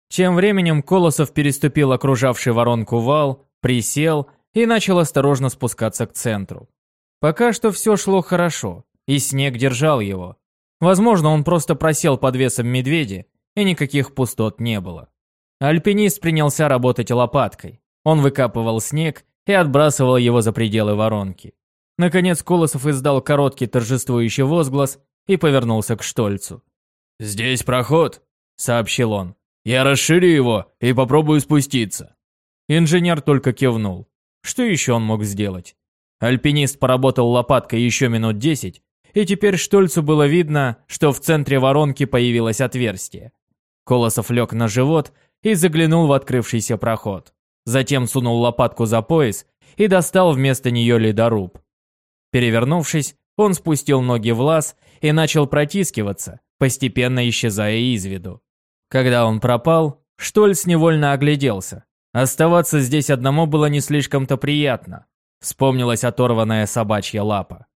Тем временем Колосов переступил окружавший воронку вал, присел и начал осторожно спускаться к центру. Пока что все шло хорошо, и снег держал его. Возможно, он просто просел под весом медведя, и никаких пустот не было. Альпинист принялся работать лопаткой. Он выкапывал снег и отбрасывал его за пределы воронки. Наконец Колосов издал короткий торжествующий возглас и повернулся к Штольцу. «Здесь проход», — сообщил он. «Я расширю его и попробую спуститься». Инженер только кивнул. Что еще он мог сделать? Альпинист поработал лопаткой еще минут десять, и теперь Штольцу было видно, что в центре воронки появилось отверстие. Колосов лег на живот и заглянул в открывшийся проход. Затем сунул лопатку за пояс и достал вместо нее ледоруб. Перевернувшись, он спустил ноги в лаз и начал протискиваться, постепенно исчезая из виду. Когда он пропал, Штольц невольно огляделся. Оставаться здесь одному было не слишком-то приятно. Вспомнилась оторванная собачья лапа.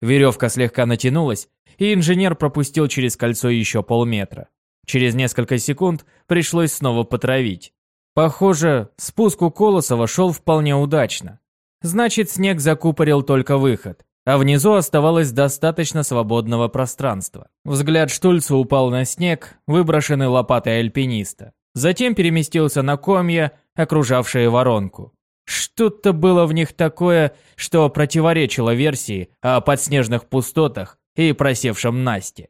Веревка слегка натянулась, и инженер пропустил через кольцо еще полметра. Через несколько секунд пришлось снова потравить. Похоже, спуск у Колосова шел вполне удачно. Значит, снег закупорил только выход, а внизу оставалось достаточно свободного пространства. Взгляд Штульца упал на снег, выброшенный лопатой альпиниста. Затем переместился на комья, окружавшие воронку. Что-то было в них такое, что противоречило версии о подснежных пустотах и просевшем Насте.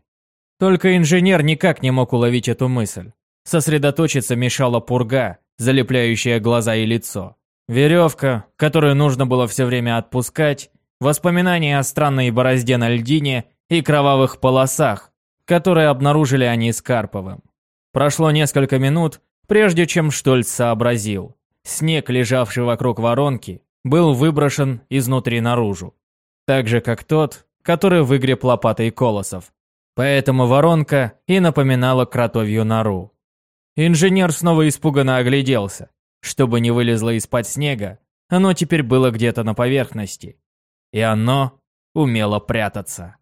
Только инженер никак не мог уловить эту мысль. Сосредоточиться мешала пурга, залепляющая глаза и лицо. Веревка, которую нужно было все время отпускать, воспоминания о странной борозде на льдине и кровавых полосах, которые обнаружили они с Карповым. Прошло несколько минут, прежде чем Штольц сообразил. Снег, лежавший вокруг воронки, был выброшен изнутри наружу. Так же, как тот, который выгреб лопатой колосов. Поэтому воронка и напоминала кротовью нору. Инженер снова испуганно огляделся. Чтобы не вылезло из-под снега, оно теперь было где-то на поверхности. И оно умело прятаться.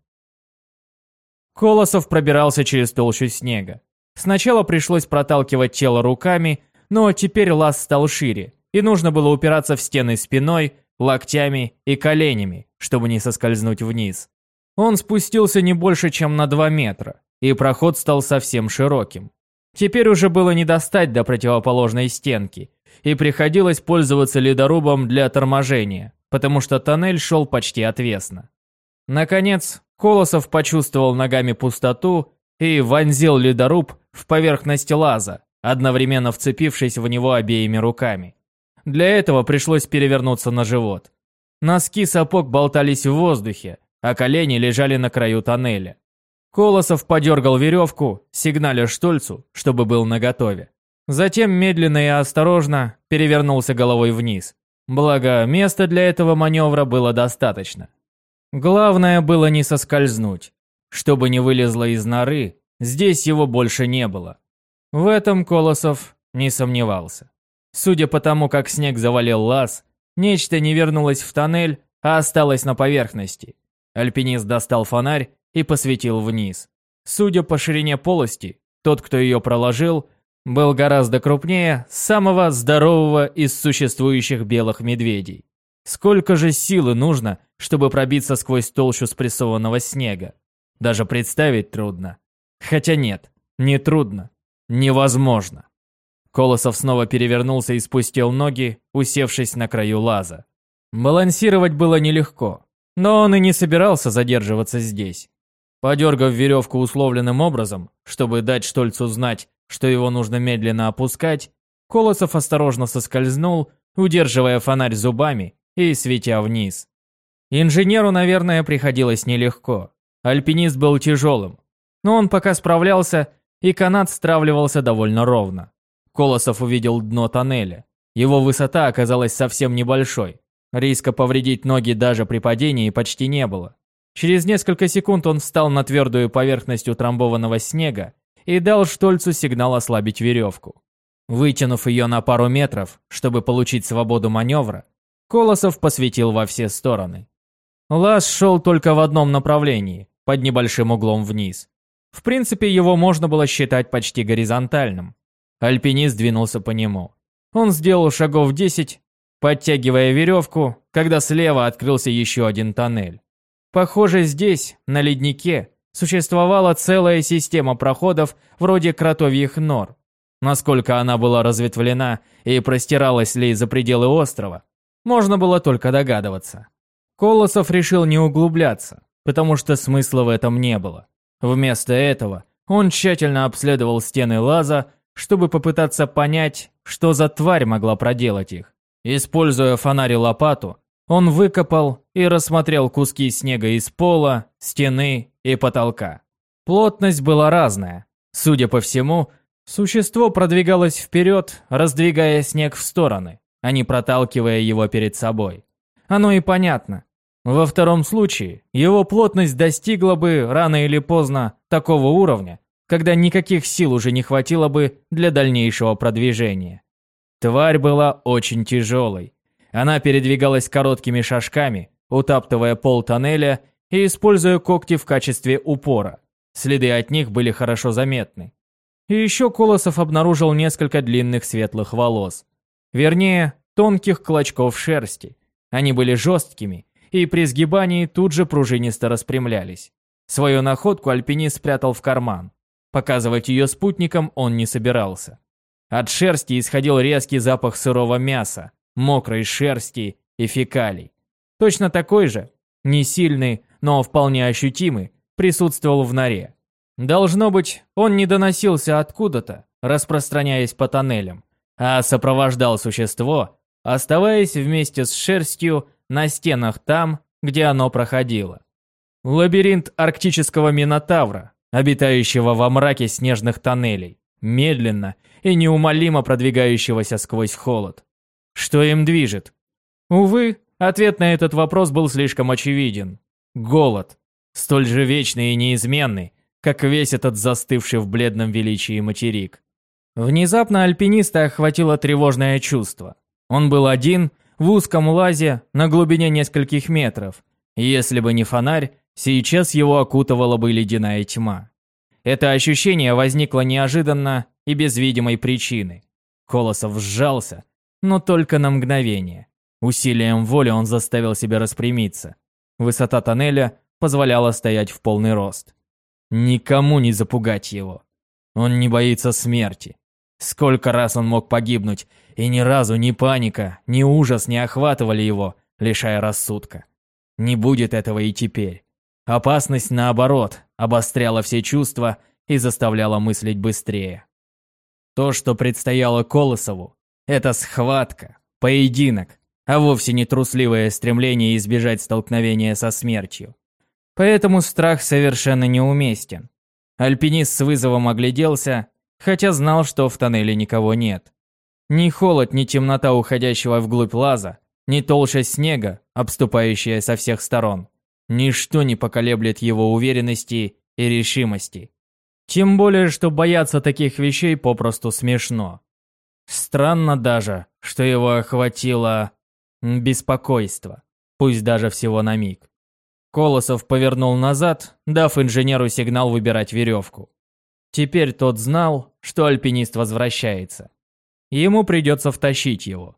Колосов пробирался через толщу снега. Сначала пришлось проталкивать тело руками, но теперь лаз стал шире, и нужно было упираться в стены спиной, локтями и коленями, чтобы не соскользнуть вниз. Он спустился не больше, чем на 2 метра, и проход стал совсем широким. Теперь уже было не достать до противоположной стенки, и приходилось пользоваться ледорубом для торможения, потому что тоннель шел почти отвесно. Наконец, Колосов почувствовал ногами пустоту и вонзил ледоруб в поверхность лаза, одновременно вцепившись в него обеими руками. Для этого пришлось перевернуться на живот. Носки сапог болтались в воздухе, а колени лежали на краю тоннеля. Колосов подергал веревку, сигналя Штольцу, чтобы был наготове. Затем медленно и осторожно перевернулся головой вниз. Благо, места для этого маневра было достаточно. Главное было не соскользнуть. Чтобы не вылезло из норы, здесь его больше не было. В этом Колосов не сомневался. Судя по тому, как снег завалил лаз, нечто не вернулось в тоннель, а осталось на поверхности. Альпинист достал фонарь и посветил вниз. Судя по ширине полости, тот, кто ее проложил, был гораздо крупнее самого здорового из существующих белых медведей. Сколько же силы нужно, чтобы пробиться сквозь толщу спрессованного снега? Даже представить трудно. Хотя нет, не трудно. Невозможно. Колосов снова перевернулся и спустил ноги, усевшись на краю лаза. Балансировать было нелегко, но он и не собирался задерживаться здесь. Подергав веревку условленным образом, чтобы дать Штольцу знать, что его нужно медленно опускать, Колосов осторожно соскользнул, удерживая фонарь зубами и светя вниз. Инженеру, наверное, приходилось нелегко. Альпинист был тяжелым, но он пока справлялся, и канат стравливался довольно ровно. Колосов увидел дно тоннеля. Его высота оказалась совсем небольшой. Риска повредить ноги даже при падении почти не было. Через несколько секунд он встал на твердую поверхность утрамбованного снега и дал Штольцу сигнал ослабить веревку. Вытянув ее на пару метров, чтобы получить свободу маневра, Колосов посветил во все стороны. Лаз шел только в одном направлении, под небольшим углом вниз. В принципе, его можно было считать почти горизонтальным. Альпинист двинулся по нему. Он сделал шагов 10, подтягивая веревку, когда слева открылся еще один тоннель. Похоже, здесь, на леднике, существовала целая система проходов вроде кротовьих нор. Насколько она была разветвлена и простиралась ли за пределы острова, можно было только догадываться. Колосов решил не углубляться, потому что смысла в этом не было. Вместо этого он тщательно обследовал стены лаза, чтобы попытаться понять, что за тварь могла проделать их. Используя фонарь и лопату, он выкопал и рассмотрел куски снега из пола, стены и потолка. Плотность была разная. Судя по всему, существо продвигалось вперед, раздвигая снег в стороны, а не проталкивая его перед собой. Оно и понятно. Во втором случае его плотность достигла бы рано или поздно такого уровня, когда никаких сил уже не хватило бы для дальнейшего продвижения. Тварь была очень тяжелой, она передвигалась короткими шажками, утаптывая пол тоннеля и используя когти в качестве упора. Следы от них были хорошо заметны. И еще Колосов обнаружил несколько длинных светлых волос. Вернее, тонких клочков шерсти. Они были жесткими, и при сгибании тут же пружинисто распрямлялись. Свою находку альпинист спрятал в карман. Показывать ее спутникам он не собирался. От шерсти исходил резкий запах сырого мяса, мокрой шерсти и фекалий. Точно такой же, не сильный, но вполне ощутимый, присутствовал в норе. Должно быть, он не доносился откуда-то, распространяясь по тоннелям, а сопровождал существо, оставаясь вместе с шерстью на стенах там, где оно проходило. Лабиринт арктического минотавра, обитающего во мраке снежных тоннелей, медленно и неумолимо продвигающегося сквозь холод. Что им движет? Увы, ответ на этот вопрос был слишком очевиден. Голод. Столь же вечный и неизменный, как весь этот застывший в бледном величии материк. Внезапно альпиниста охватило тревожное чувство. Он был один, в узком лазе, на глубине нескольких метров. Если бы не фонарь, сейчас его окутывала бы ледяная тьма. Это ощущение возникло неожиданно и без видимой причины. Колосов сжался, но только на мгновение. Усилием воли он заставил себя распрямиться. Высота тоннеля позволяла стоять в полный рост. Никому не запугать его. Он не боится смерти. Сколько раз он мог погибнуть, и ни разу ни паника, ни ужас не охватывали его, лишая рассудка. Не будет этого и теперь. Опасность, наоборот, обостряла все чувства и заставляла мыслить быстрее. То, что предстояло Колосову, это схватка, поединок, а вовсе не трусливое стремление избежать столкновения со смертью. Поэтому страх совершенно неуместен. Альпинист с вызовом огляделся, хотя знал, что в тоннеле никого нет. Ни холод, ни темнота уходящего вглубь лаза, ни толща снега, обступающая со всех сторон. Ничто не поколеблет его уверенности и решимости. Тем более, что бояться таких вещей попросту смешно. Странно даже, что его охватило беспокойство, пусть даже всего на миг. Колосов повернул назад, дав инженеру сигнал выбирать веревку. Теперь тот знал, что альпинист возвращается. Ему придется втащить его.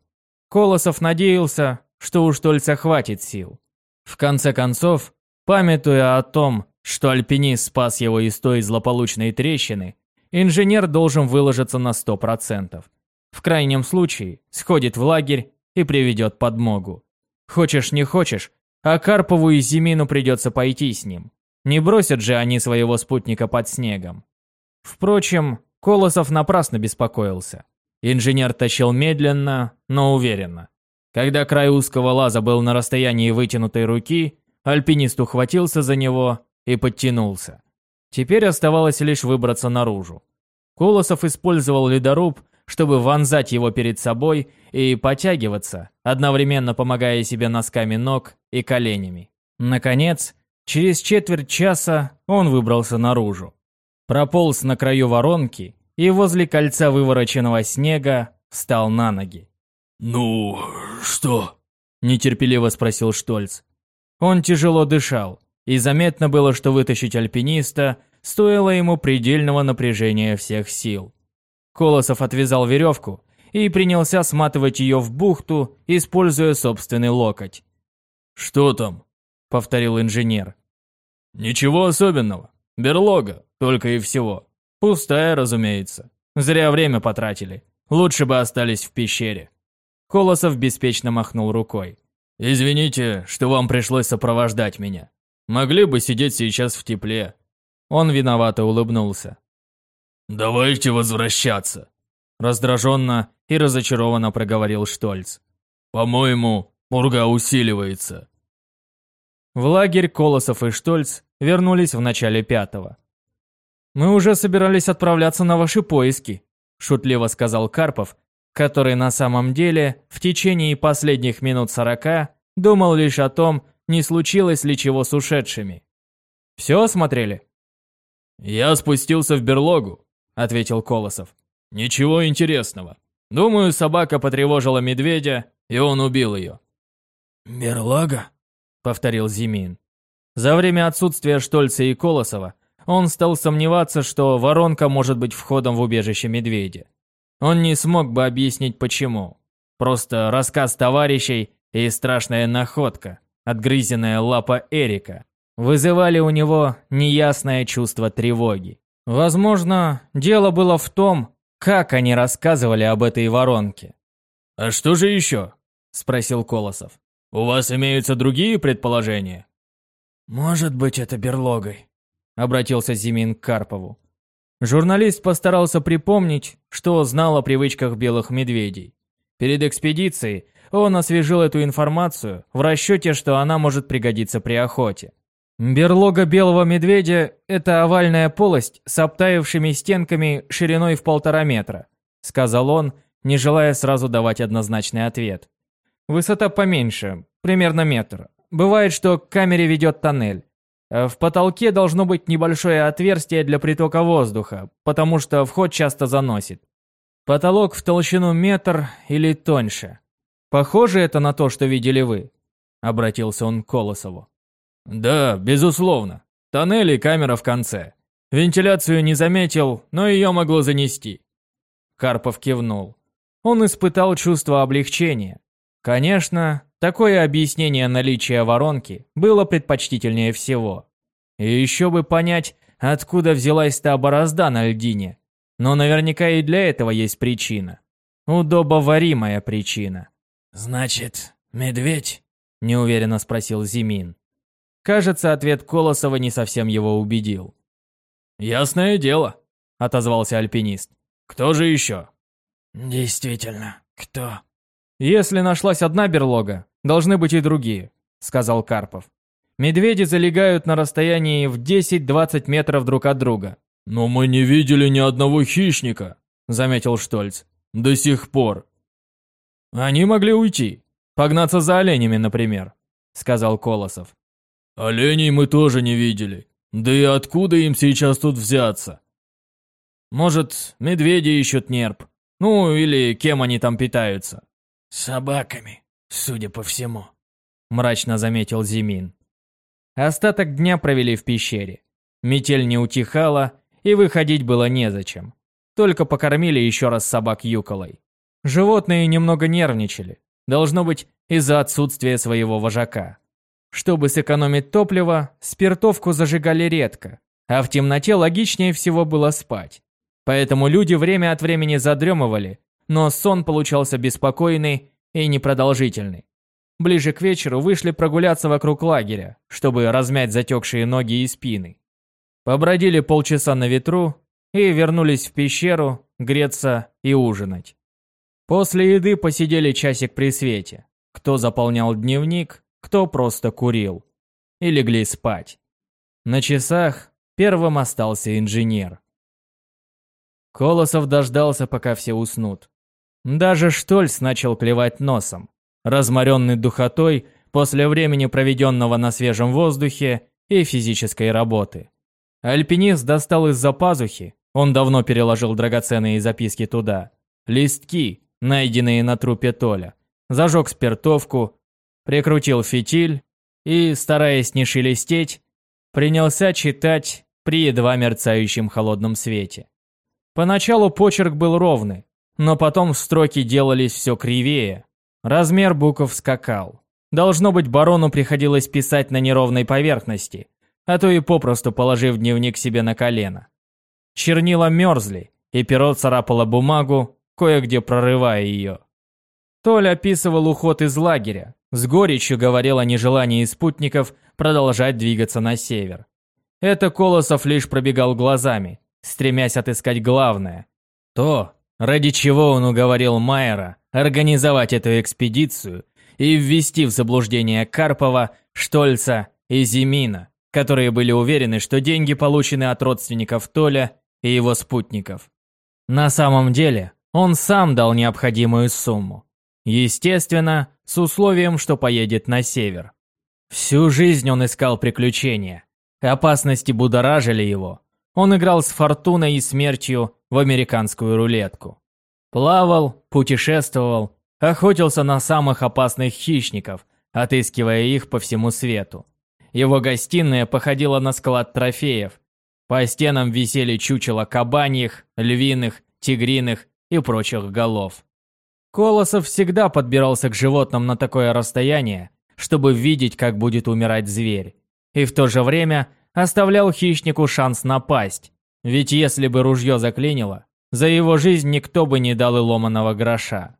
Колосов надеялся, что у Штольца хватит сил. В конце концов, памятуя о том, что альпинист спас его из той злополучной трещины, инженер должен выложиться на 100%. В крайнем случае, сходит в лагерь и приведет подмогу. Хочешь не хочешь, а Карпову и Зимину придется пойти с ним. Не бросят же они своего спутника под снегом. Впрочем, Колосов напрасно беспокоился. Инженер тащил медленно, но уверенно. Когда край узкого лаза был на расстоянии вытянутой руки, альпинист ухватился за него и подтянулся. Теперь оставалось лишь выбраться наружу. Колосов использовал ледоруб чтобы вонзать его перед собой и потягиваться, одновременно помогая себе носками ног и коленями. Наконец, через четверть часа он выбрался наружу. Прополз на краю воронки и возле кольца вывороченного снега встал на ноги. «Ну, что?» – нетерпеливо спросил Штольц. Он тяжело дышал, и заметно было, что вытащить альпиниста стоило ему предельного напряжения всех сил. Колосов отвязал веревку и принялся сматывать ее в бухту, используя собственный локоть. «Что там?» – повторил инженер. «Ничего особенного. Берлога, только и всего. Пустая, разумеется. Зря время потратили. Лучше бы остались в пещере». Колосов беспечно махнул рукой. «Извините, что вам пришлось сопровождать меня. Могли бы сидеть сейчас в тепле». Он виновато улыбнулся. «Давайте возвращаться», – раздраженно и разочарованно проговорил Штольц. «По-моему, пурга усиливается». В лагерь Колосов и Штольц вернулись в начале пятого. «Мы уже собирались отправляться на ваши поиски», – шутливо сказал Карпов, который на самом деле в течение последних минут сорока думал лишь о том, не случилось ли чего с ушедшими. «Все осмотрели?» «Я спустился в берлогу», — ответил Колосов. «Ничего интересного. Думаю, собака потревожила медведя, и он убил ее». «Берлога?» — повторил Зимин. За время отсутствия Штольца и Колосова он стал сомневаться, что воронка может быть входом в убежище медведя. Он не смог бы объяснить почему. Просто рассказ товарищей и страшная находка, отгрызенная лапа Эрика, вызывали у него неясное чувство тревоги. Возможно, дело было в том, как они рассказывали об этой воронке. «А что же еще?» – спросил Колосов. «У вас имеются другие предположения?» «Может быть, это берлогой», – обратился Зимин к Карпову. Журналист постарался припомнить, что знал о привычках белых медведей. Перед экспедицией он освежил эту информацию в расчете, что она может пригодиться при охоте. Берлога белого медведя – это овальная полость с обтаившими стенками шириной в полтора метра, сказал он, не желая сразу давать однозначный ответ. Высота поменьше, примерно метр. Бывает, что к камере ведет тоннель. В потолке должно быть небольшое отверстие для притока воздуха, потому что вход часто заносит. Потолок в толщину метр или тоньше. Похоже это на то, что видели вы? Обратился он к Колосову. Да, безусловно. Тоннель и камера в конце. Вентиляцию не заметил, но ее могло занести. Карпов кивнул. Он испытал чувство облегчения. Конечно, такое объяснение наличия воронки было предпочтительнее всего. И еще бы понять, откуда взялась та борозда на льдине. Но наверняка и для этого есть причина. Удобоваримая причина. «Значит, медведь?» – неуверенно спросил Зимин. Кажется, ответ Колосова не совсем его убедил. «Ясное дело», — отозвался альпинист. «Кто же еще?» «Действительно, кто?» «Если нашлась одна берлога, должны быть и другие», — сказал Карпов. «Медведи залегают на расстоянии в 10-20 метров друг от друга». «Но мы не видели ни одного хищника», — заметил Штольц. «До сих пор». «Они могли уйти. Погнаться за оленями, например», — сказал Колосов. Оленей мы тоже не видели. Да и откуда им сейчас тут взяться? Может, медведи ищут нерп. Ну, или кем они там питаются. Собаками, судя по всему. Мрачно заметил Зимин. Остаток дня провели в пещере. Метель не утихала, и выходить было незачем. Только покормили еще раз собак юколой. Животные немного нервничали. Должно быть, из-за отсутствия своего вожака. Чтобы сэкономить топливо, спиртовку зажигали редко, а в темноте логичнее всего было спать. Поэтому люди время от времени задремывали, но сон получался беспокойный и непродолжительный. Ближе к вечеру вышли прогуляться вокруг лагеря, чтобы размять затекшие ноги и спины. Побродили полчаса на ветру и вернулись в пещеру греться и ужинать. После еды посидели часик при свете. Кто заполнял дневник, кто просто курил. И легли спать. На часах первым остался инженер. Колосов дождался, пока все уснут. Даже Штольц начал клевать носом, разморенный духотой после времени, проведенного на свежем воздухе и физической работы. Альпинист достал из-за пазухи, он давно переложил драгоценные записки туда, листки, найденные на трупе Толя, зажег спиртовку, прикрутил фитиль и, стараясь не шелестеть, принялся читать при едва мерцающем холодном свете. Поначалу почерк был ровный, но потом строки делались все кривее. Размер букв скакал. Должно быть, барону приходилось писать на неровной поверхности, а то и попросту положив дневник себе на колено. Чернила мерзли, и перо царапало бумагу, кое-где прорывая ее. Толя описывал уход из лагеря, с горечью говорил о нежелании спутников продолжать двигаться на север. Это Колосов лишь пробегал глазами, стремясь отыскать главное. То, ради чего он уговорил Майера организовать эту экспедицию и ввести в заблуждение Карпова, Штольца и Зимина, которые были уверены, что деньги получены от родственников Толя и его спутников. На самом деле, он сам дал необходимую сумму. Естественно, с условием, что поедет на север. Всю жизнь он искал приключения. Опасности будоражили его. Он играл с фортуной и смертью в американскую рулетку. Плавал, путешествовал, охотился на самых опасных хищников, отыскивая их по всему свету. Его гостиная походила на склад трофеев. По стенам висели чучела кабаньих, львиных, тигриных и прочих голов. Колосов всегда подбирался к животным на такое расстояние, чтобы видеть, как будет умирать зверь. И в то же время оставлял хищнику шанс напасть. Ведь если бы ружье заклинило, за его жизнь никто бы не дал и ломаного гроша.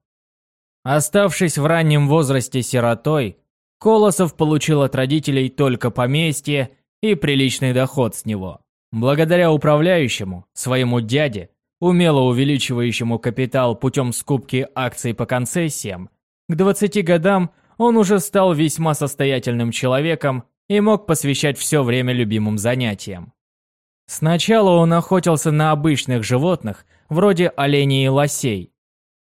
Оставшись в раннем возрасте сиротой, Колосов получил от родителей только поместье и приличный доход с него. Благодаря управляющему, своему дяде, умело увеличивающему капитал путем скупки акций по концессиям, к 20 годам он уже стал весьма состоятельным человеком и мог посвящать все время любимым занятиям. Сначала он охотился на обычных животных, вроде оленей и лосей.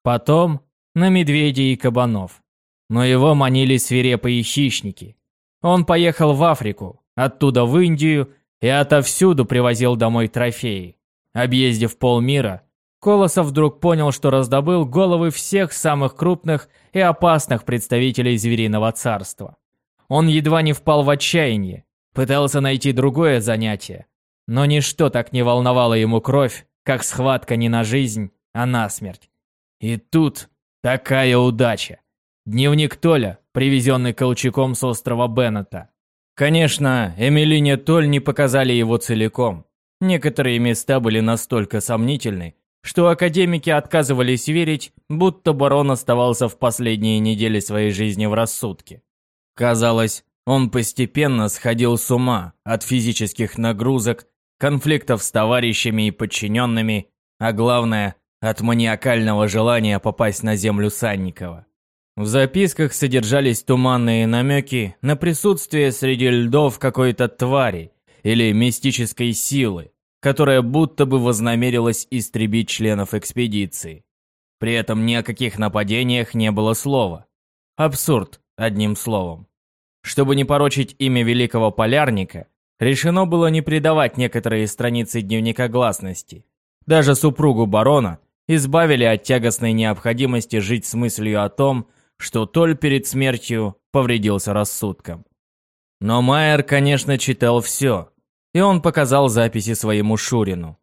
Потом на медведей и кабанов. Но его манили свирепые хищники. Он поехал в Африку, оттуда в Индию и отовсюду привозил домой трофеи. Объездив полмира, Колосов вдруг понял, что раздобыл головы всех самых крупных и опасных представителей звериного царства. Он едва не впал в отчаяние, пытался найти другое занятие, но ничто так не волновало ему кровь, как схватка не на жизнь, а на смерть. И тут такая удача. Дневник Толя, привезенный Колчаком с острова Беннета. Конечно, Эмилине Толь не показали его целиком. Некоторые места были настолько сомнительны, что академики отказывались верить, будто барон оставался в последние недели своей жизни в рассудке. Казалось, он постепенно сходил с ума от физических нагрузок, конфликтов с товарищами и подчиненными, а главное, от маниакального желания попасть на землю Санникова. В записках содержались туманные намеки на присутствие среди льдов какой-то твари или мистической силы, которая будто бы вознамерилась истребить членов экспедиции. При этом ни о каких нападениях не было слова. Абсурд, одним словом. Чтобы не порочить имя великого полярника, решено было не придавать некоторые страницы дневника гласности. Даже супругу барона избавили от тягостной необходимости жить с мыслью о том, что Толь перед смертью повредился рассудком. Но Майер, конечно, читал все, и он показал записи своему Шурину.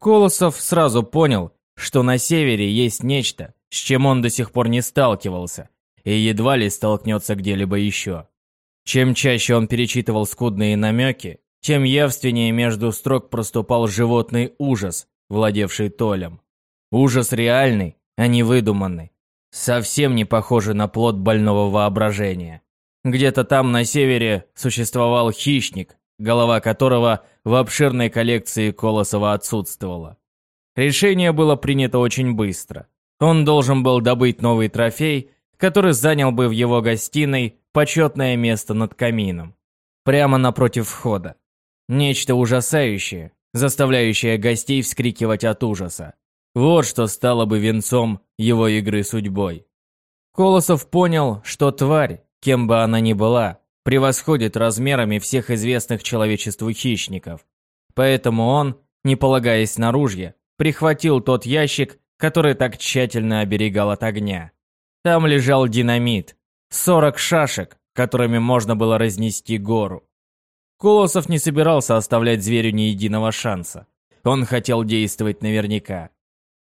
Колосов сразу понял, что на севере есть нечто, с чем он до сих пор не сталкивался, и едва ли столкнется где-либо еще. Чем чаще он перечитывал скудные намеки, тем явственнее между строк проступал животный ужас, владевший Толем. Ужас реальный, а не выдуманный. Совсем не похожий на плод больного воображения. Где-то там на севере существовал хищник, голова которого в обширной коллекции Колосова отсутствовала. Решение было принято очень быстро. Он должен был добыть новый трофей, который занял бы в его гостиной почетное место над камином, прямо напротив входа. Нечто ужасающее, заставляющее гостей вскрикивать от ужаса. Вот что стало бы венцом его игры судьбой. Колосов понял, что тварь, кем бы она ни была, превосходит размерами всех известных человечеству хищников. Поэтому он, не полагаясь на ружье, прихватил тот ящик, который так тщательно оберегал от огня. Там лежал динамит, 40 шашек, которыми можно было разнести гору. Колосов не собирался оставлять зверю ни единого шанса. Он хотел действовать наверняка.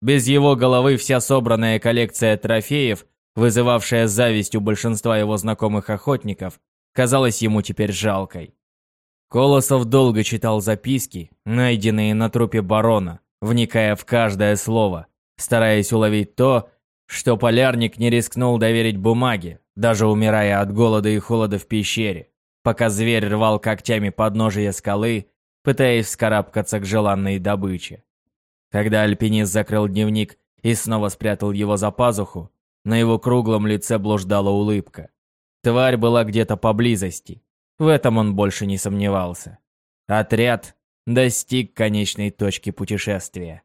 Без его головы вся собранная коллекция трофеев, вызывавшая зависть у большинства его знакомых охотников, казалась ему теперь жалкой. Колосов долго читал записки, найденные на трупе барона, вникая в каждое слово, стараясь уловить то, что полярник не рискнул доверить бумаге, даже умирая от голода и холода в пещере, пока зверь рвал когтями подножие скалы, пытаясь вскарабкаться к желанной добыче. Когда альпинист закрыл дневник и снова спрятал его за пазуху, на его круглом лице блуждала улыбка. Тварь была где-то поблизости. В этом он больше не сомневался. Отряд достиг конечной точки путешествия.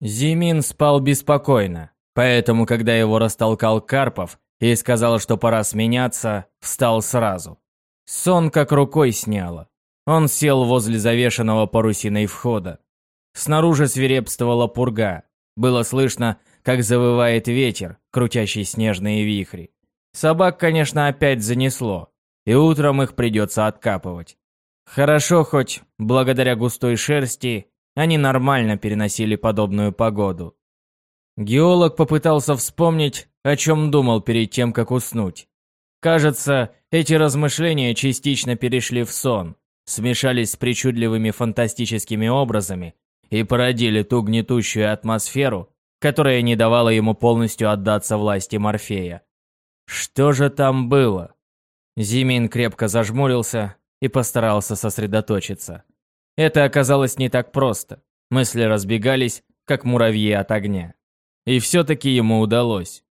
Зимин спал беспокойно, поэтому, когда его растолкал Карпов и сказал, что пора сменяться, встал сразу. Сон как рукой сняло. Он сел возле завешенного парусиной входа. Снаружи свирепствовала пурга. Было слышно, как завывает ветер, крутящий снежные вихри. Собак, конечно, опять занесло, и утром их придется откапывать. Хорошо хоть, благодаря густой шерсти, они нормально переносили подобную погоду. Геолог попытался вспомнить, о чем думал перед тем, как уснуть. Кажется, эти размышления частично перешли в сон, смешались с причудливыми фантастическими образами и породили ту гнетущую атмосферу, которая не давала ему полностью отдаться власти Морфея. Что же там было? Зимин крепко зажмурился и постарался сосредоточиться. Это оказалось не так просто. Мысли разбегались, как муравьи от огня. И все-таки ему удалось.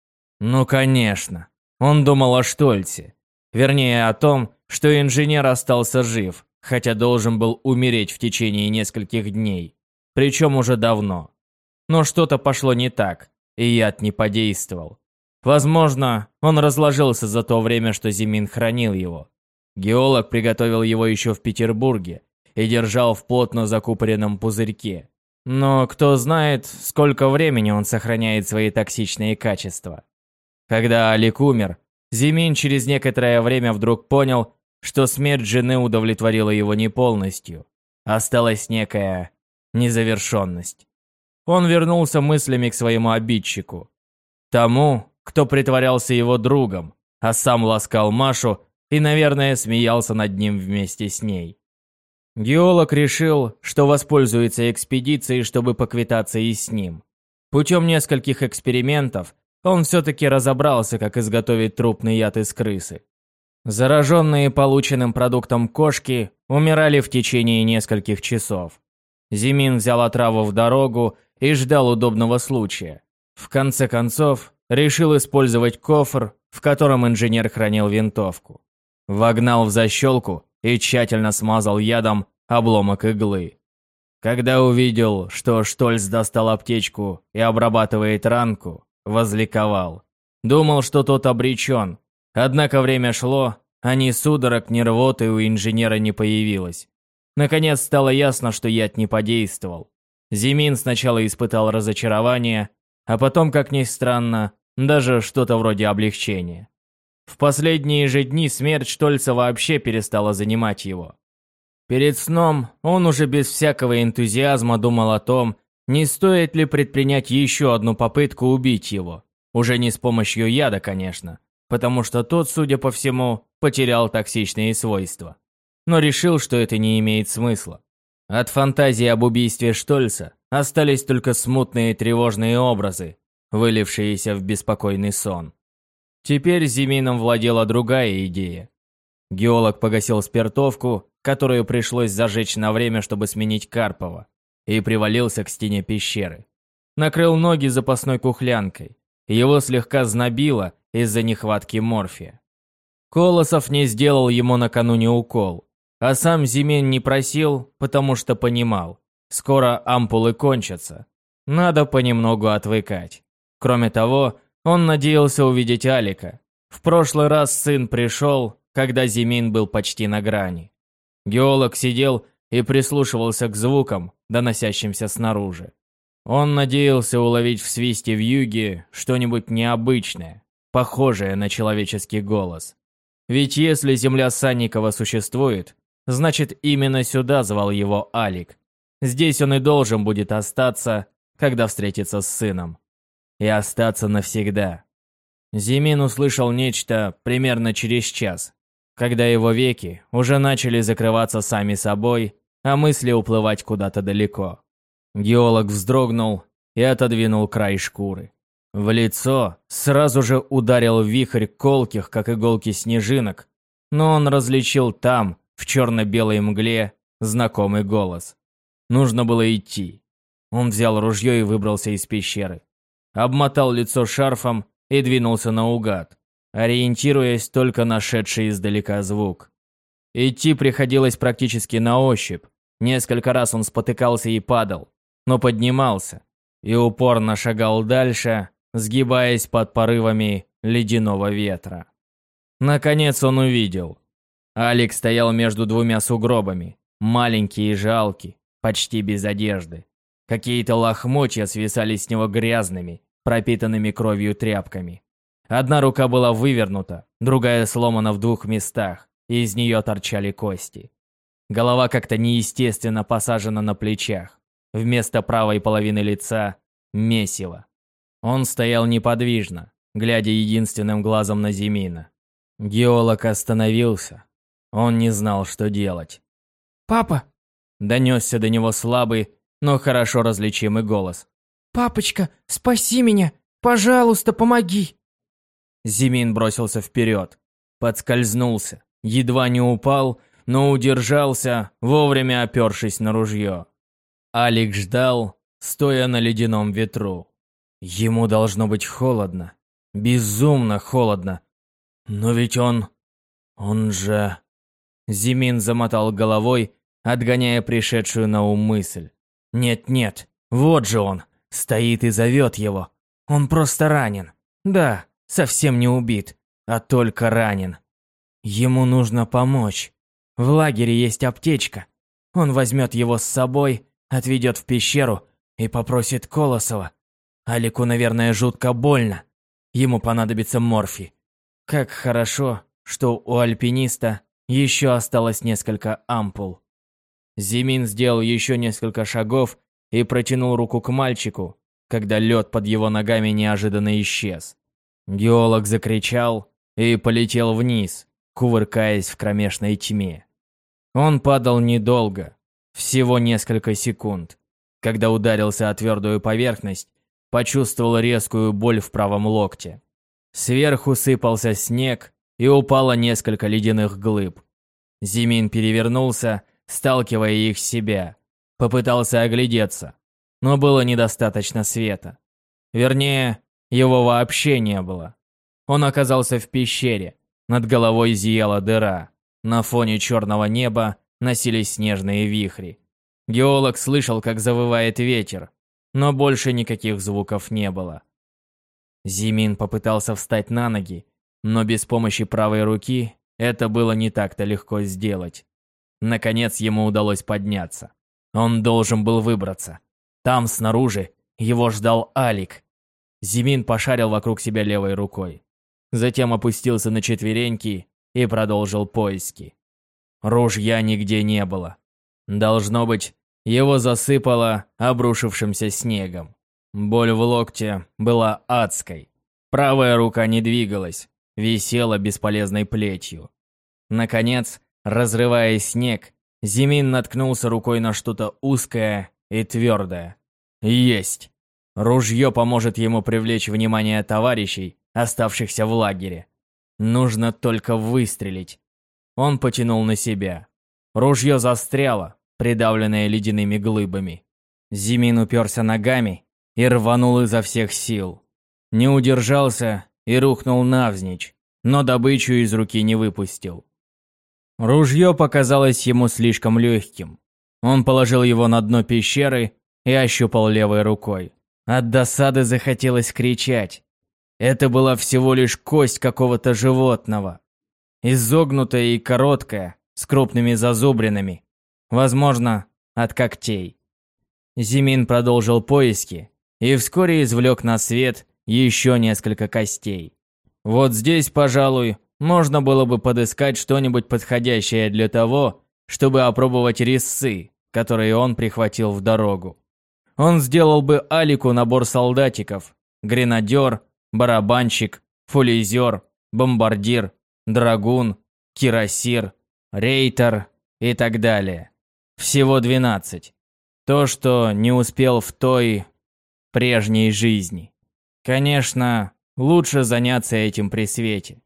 Ну, конечно. Он думал о Штольце. Вернее, о том, что инженер остался жив, хотя должен был умереть в течение нескольких дней. Причем уже давно. Но что-то пошло не так, и яд не подействовал. Возможно, он разложился за то время, что Зимин хранил его. Геолог приготовил его еще в Петербурге и держал в плотно закупоренном пузырьке. Но кто знает, сколько времени он сохраняет свои токсичные качества. Когда Алик умер, Зимин через некоторое время вдруг понял, что смерть жены удовлетворила его не полностью. Осталась некая незавершенность. Он вернулся мыслями к своему обидчику. Тому, кто притворялся его другом, а сам ласкал Машу и, наверное, смеялся над ним вместе с ней. Геолог решил, что воспользуется экспедицией, чтобы поквитаться и с ним. Путем нескольких экспериментов он все-таки разобрался, как изготовить трупный яд из крысы. Зараженные полученным продуктом кошки умирали в течение нескольких часов. Зимин взял отраву в дорогу и ждал удобного случая. В конце концов, решил использовать кофр, в котором инженер хранил винтовку. Вогнал в защелку и тщательно смазал ядом обломок иглы. Когда увидел, что Штольц достал аптечку и обрабатывает ранку, возликовал. Думал, что тот обречен. Однако время шло, а ни судорог, ни рвоты у инженера не появилось. Наконец стало ясно, что яд не подействовал. Зимин сначала испытал разочарование, а потом, как ни странно, даже что-то вроде облегчения. В последние же дни смерть Штольца вообще перестала занимать его. Перед сном он уже без всякого энтузиазма думал о том, не стоит ли предпринять еще одну попытку убить его. Уже не с помощью яда, конечно, потому что тот, судя по всему, потерял токсичные свойства. Но решил, что это не имеет смысла. От фантазии об убийстве Штольца остались только смутные тревожные образы, вылившиеся в беспокойный сон. Теперь Зимином владела другая идея. Геолог погасил спиртовку, которую пришлось зажечь на время, чтобы сменить Карпова, и привалился к стене пещеры. Накрыл ноги запасной кухлянкой. Его слегка знобило из-за нехватки морфия. Колосов не сделал ему накануне укол, а сам Зимен не просил, потому что понимал. Скоро ампулы кончатся. Надо понемногу отвыкать. Кроме того, он надеялся увидеть Алика. В прошлый раз сын пришел, когда Зимин был почти на грани. Геолог сидел и прислушивался к звукам, доносящимся снаружи. Он надеялся уловить в свисте в юге что-нибудь необычное, похожее на человеческий голос. Ведь если земля Санникова существует, Значит, именно сюда звал его Алик. Здесь он и должен будет остаться, когда встретится с сыном. И остаться навсегда. Зимин услышал нечто примерно через час, когда его веки уже начали закрываться сами собой, а мысли уплывать куда-то далеко. Геолог вздрогнул и отодвинул край шкуры. В лицо сразу же ударил вихрь колких, как иголки снежинок, но он различил там, в черно-белой мгле знакомый голос. Нужно было идти. Он взял ружье и выбрался из пещеры. Обмотал лицо шарфом и двинулся наугад, ориентируясь только на шедший издалека звук. Идти приходилось практически на ощупь. Несколько раз он спотыкался и падал, но поднимался и упорно шагал дальше, сгибаясь под порывами ледяного ветра. Наконец он увидел. Алекс стоял между двумя сугробами, маленький и жалкий, почти без одежды. Какие-то лохмотья свисали с него грязными, пропитанными кровью тряпками. Одна рука была вывернута, другая сломана в двух местах, и из нее торчали кости. Голова как-то неестественно посажена на плечах. Вместо правой половины лица – месиво. Он стоял неподвижно, глядя единственным глазом на Зимина. Геолог остановился. Он не знал, что делать. «Папа!» – донесся до него слабый, но хорошо различимый голос. «Папочка, спаси меня! Пожалуйста, помоги!» Зимин бросился вперед, подскользнулся, едва не упал, но удержался, вовремя опершись на ружье. Алик ждал, стоя на ледяном ветру. Ему должно быть холодно, безумно холодно. Но ведь он... он же... Зимин замотал головой, отгоняя пришедшую на ум мысль. Нет-нет, вот же он, стоит и зовет его. Он просто ранен. Да, совсем не убит, а только ранен. Ему нужно помочь. В лагере есть аптечка. Он возьмет его с собой, отведет в пещеру и попросит Колосова. Алику, наверное, жутко больно. Ему понадобится морфий. Как хорошо, что у альпиниста еще осталось несколько ампул. Зимин сделал еще несколько шагов и протянул руку к мальчику, когда лед под его ногами неожиданно исчез. Геолог закричал и полетел вниз, кувыркаясь в кромешной тьме. Он падал недолго, всего несколько секунд. Когда ударился о твердую поверхность, почувствовал резкую боль в правом локте. Сверху сыпался снег, и упало несколько ледяных глыб. Зимин перевернулся, сталкивая их с себя. Попытался оглядеться, но было недостаточно света. Вернее, его вообще не было. Он оказался в пещере. Над головой зияла дыра. На фоне черного неба носились снежные вихри. Геолог слышал, как завывает ветер, но больше никаких звуков не было. Зимин попытался встать на ноги, но без помощи правой руки это было не так-то легко сделать. Наконец ему удалось подняться. Он должен был выбраться. Там, снаружи, его ждал Алик. Зимин пошарил вокруг себя левой рукой. Затем опустился на четвереньки и продолжил поиски. Ружья нигде не было. Должно быть, его засыпало обрушившимся снегом. Боль в локте была адской. Правая рука не двигалась, висела бесполезной плетью. Наконец, разрывая снег, Зимин наткнулся рукой на что-то узкое и твердое. Есть! Ружье поможет ему привлечь внимание товарищей, оставшихся в лагере. Нужно только выстрелить. Он потянул на себя. Ружье застряло, придавленное ледяными глыбами. Зимин уперся ногами и рванул изо всех сил. Не удержался и рухнул навзничь, но добычу из руки не выпустил. Ружье показалось ему слишком легким. Он положил его на дно пещеры и ощупал левой рукой. От досады захотелось кричать. Это была всего лишь кость какого-то животного изогнутая и короткая, с крупными зазубринами, возможно, от когтей. Зимин продолжил поиски и вскоре извлек на свет еще несколько костей. Вот здесь, пожалуй, можно было бы подыскать что-нибудь подходящее для того, чтобы опробовать резцы, которые он прихватил в дорогу. Он сделал бы Алику набор солдатиков, гренадер, барабанщик, фулизер, бомбардир, драгун, кирасир, рейтер и так далее. Всего 12. То, что не успел в той прежней жизни. Конечно, лучше заняться этим при свете.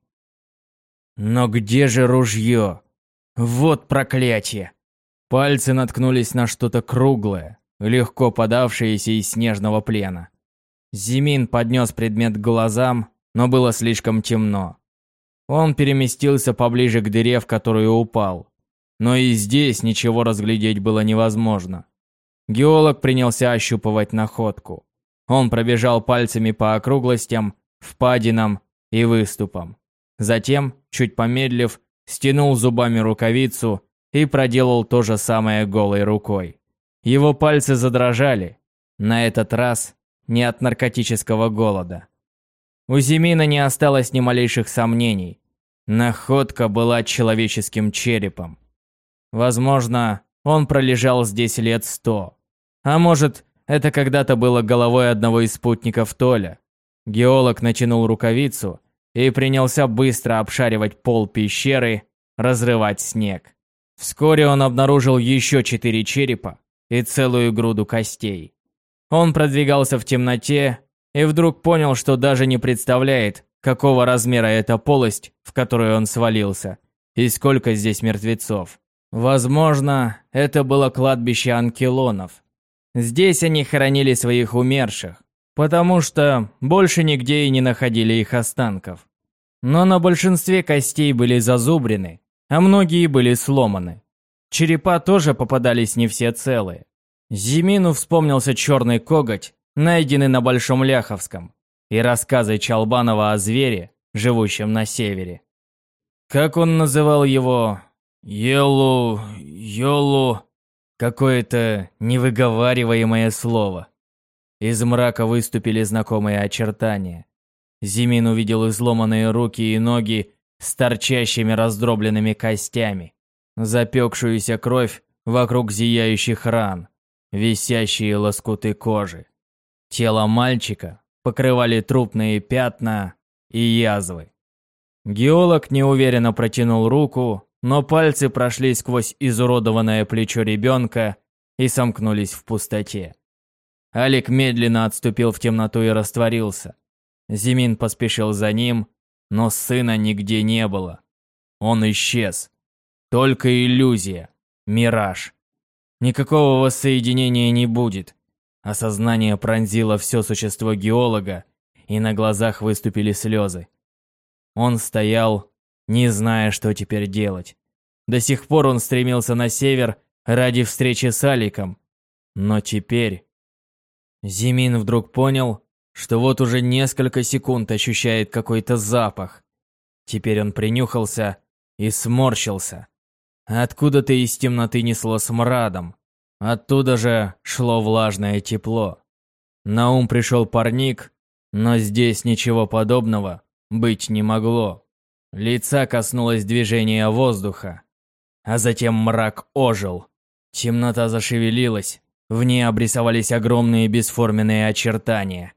Но где же ружье? Вот проклятие! Пальцы наткнулись на что-то круглое, легко подавшееся из снежного плена. Зимин поднес предмет к глазам, но было слишком темно. Он переместился поближе к дыре, в которую упал. Но и здесь ничего разглядеть было невозможно. Геолог принялся ощупывать находку. Он пробежал пальцами по округлостям, впадинам и выступам. Затем, чуть помедлив, стянул зубами рукавицу и проделал то же самое голой рукой. Его пальцы задрожали. На этот раз не от наркотического голода. У Зимина не осталось ни малейших сомнений. Находка была человеческим черепом. Возможно, он пролежал здесь лет сто. А может, это когда-то было головой одного из спутников Толя. Геолог натянул рукавицу и принялся быстро обшаривать пол пещеры, разрывать снег. Вскоре он обнаружил еще четыре черепа и целую груду костей. Он продвигался в темноте и вдруг понял, что даже не представляет, какого размера эта полость, в которую он свалился, и сколько здесь мертвецов. Возможно, это было кладбище анкелонов. Здесь они хоронили своих умерших, потому что больше нигде и не находили их останков. Но на большинстве костей были зазубрены, а многие были сломаны. Черепа тоже попадались не все целые. Зимину вспомнился черный коготь, найденный на Большом Ляховском, и рассказы Чалбанова о звере, живущем на севере. Как он называл его? Елу... Йолу... Какое-то невыговариваемое слово. Из мрака выступили знакомые очертания. Зимин увидел изломанные руки и ноги с торчащими раздробленными костями, запекшуюся кровь вокруг зияющих ран, висящие лоскуты кожи. Тело мальчика покрывали трупные пятна и язвы. Геолог неуверенно протянул руку, но пальцы прошли сквозь изуродованное плечо ребенка и сомкнулись в пустоте. Алик медленно отступил в темноту и растворился. Зимин поспешил за ним, но сына нигде не было. Он исчез. Только иллюзия, мираж. Никакого воссоединения не будет. Осознание пронзило все существо геолога, и на глазах выступили слезы. Он стоял, не зная, что теперь делать. До сих пор он стремился на север ради встречи с Аликом. Но теперь... Зимин вдруг понял, что вот уже несколько секунд ощущает какой-то запах. Теперь он принюхался и сморщился. Откуда-то из темноты несло смрадом. Оттуда же шло влажное тепло. На ум пришел парник, но здесь ничего подобного быть не могло. Лица коснулось движения воздуха, а затем мрак ожил. Темнота зашевелилась, в ней обрисовались огромные бесформенные очертания.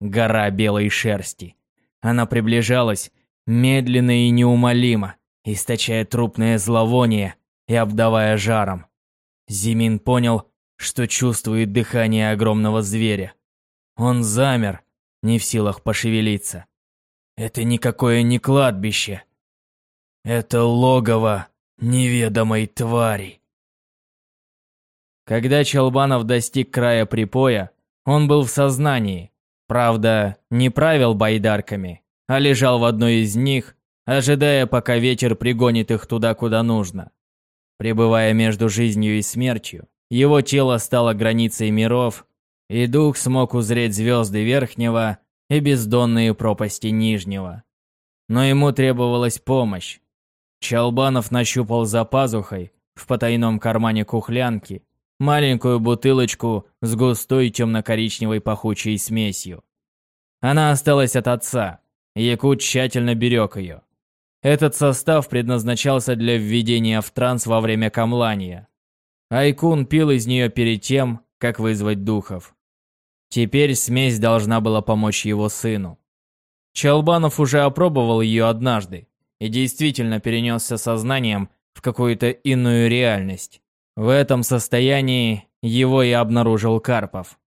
Гора белой шерсти. Она приближалась, медленно и неумолимо, источая трупное зловоние и обдавая жаром. Зимин понял, что чувствует дыхание огромного зверя. Он замер, не в силах пошевелиться. Это никакое не кладбище. Это логово неведомой твари. Когда Челбанов достиг края припоя, он был в сознании. Правда, не правил байдарками, а лежал в одной из них, ожидая, пока ветер пригонит их туда, куда нужно. Пребывая между жизнью и смертью, его тело стало границей миров, и дух смог узреть звезды Верхнего и бездонные пропасти Нижнего. Но ему требовалась помощь. Чалбанов нащупал за пазухой, в потайном кармане кухлянки, маленькую бутылочку с густой темно-коричневой пахучей смесью. Она осталась от отца, Якут тщательно берег ее. Этот состав предназначался для введения в транс во время камлания. Айкун пил из нее перед тем, как вызвать духов. Теперь смесь должна была помочь его сыну. Чалбанов уже опробовал ее однажды и действительно перенесся сознанием в какую-то иную реальность. В этом состоянии его и обнаружил Карпов.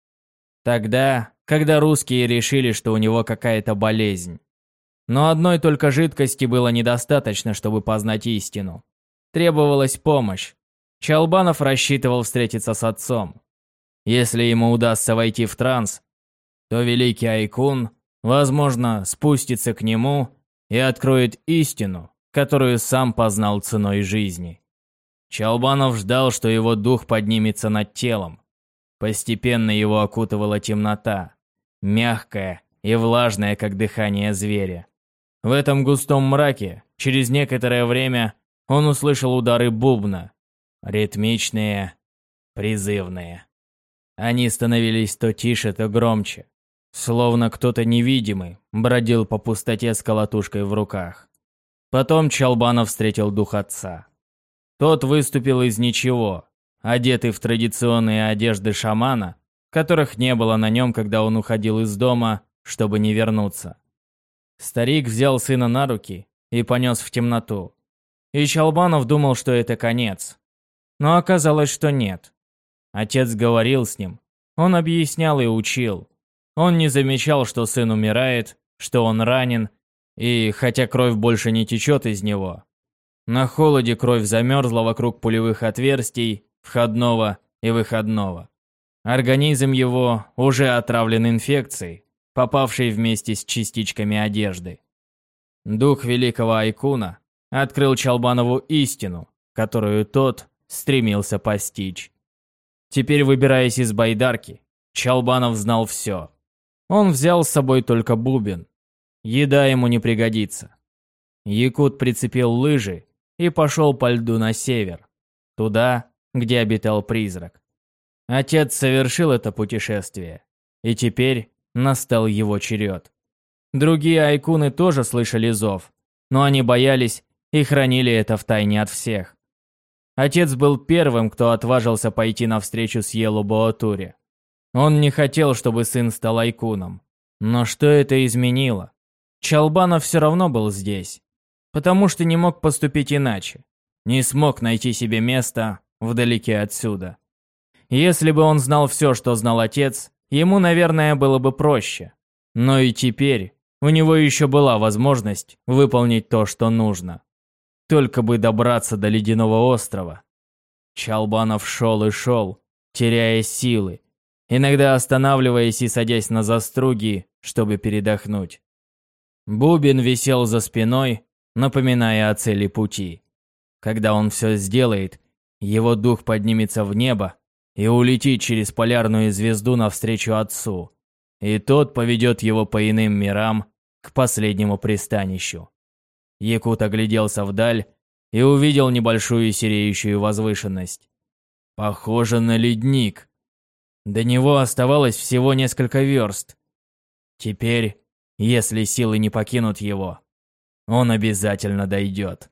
Тогда, когда русские решили, что у него какая-то болезнь. Но одной только жидкости было недостаточно, чтобы познать истину. Требовалась помощь. Чалбанов рассчитывал встретиться с отцом. Если ему удастся войти в транс, то великий Айкун, возможно, спустится к нему и откроет истину, которую сам познал ценой жизни. Чалбанов ждал, что его дух поднимется над телом. Постепенно его окутывала темнота, мягкая и влажная, как дыхание зверя. В этом густом мраке, через некоторое время, он услышал удары бубна, ритмичные, призывные. Они становились то тише, то громче. Словно кто-то невидимый бродил по пустоте с колотушкой в руках. Потом Чалбанов встретил дух отца. Тот выступил из ничего, одетый в традиционные одежды шамана, которых не было на нем, когда он уходил из дома, чтобы не вернуться. Старик взял сына на руки и понес в темноту. И Чалбанов думал, что это конец. Но оказалось, что нет. Отец говорил с ним. Он объяснял и учил. Он не замечал, что сын умирает, что он ранен, и хотя кровь больше не течет из него. На холоде кровь замерзла вокруг пулевых отверстий, входного и выходного. Организм его уже отравлен инфекцией, попавшей вместе с частичками одежды. Дух великого Айкуна открыл Чалбанову истину, которую тот стремился постичь. Теперь, выбираясь из байдарки, Чалбанов знал все. Он взял с собой только бубен. Еда ему не пригодится. Якут прицепил лыжи и пошел по льду на север, туда, где обитал призрак. Отец совершил это путешествие, и теперь настал его черед. Другие айкуны тоже слышали зов, но они боялись и хранили это в тайне от всех. Отец был первым, кто отважился пойти навстречу с Елу Боатуре. Он не хотел, чтобы сын стал айкуном. Но что это изменило? Чалбанов все равно был здесь, потому что не мог поступить иначе. Не смог найти себе место вдалеке отсюда. Если бы он знал все, что знал отец, ему, наверное, было бы проще. Но и теперь у него еще была возможность выполнить то, что нужно. Только бы добраться до ледяного острова. Чалбанов шел и шел, теряя силы, иногда останавливаясь и садясь на заструги, чтобы передохнуть. Бубен висел за спиной, напоминая о цели пути. Когда он все сделает, его дух поднимется в небо, и улетит через полярную звезду навстречу отцу. И тот поведет его по иным мирам к последнему пристанищу. Якут огляделся вдаль и увидел небольшую сереющую возвышенность. Похоже на ледник. До него оставалось всего несколько верст. Теперь, если силы не покинут его, он обязательно дойдет.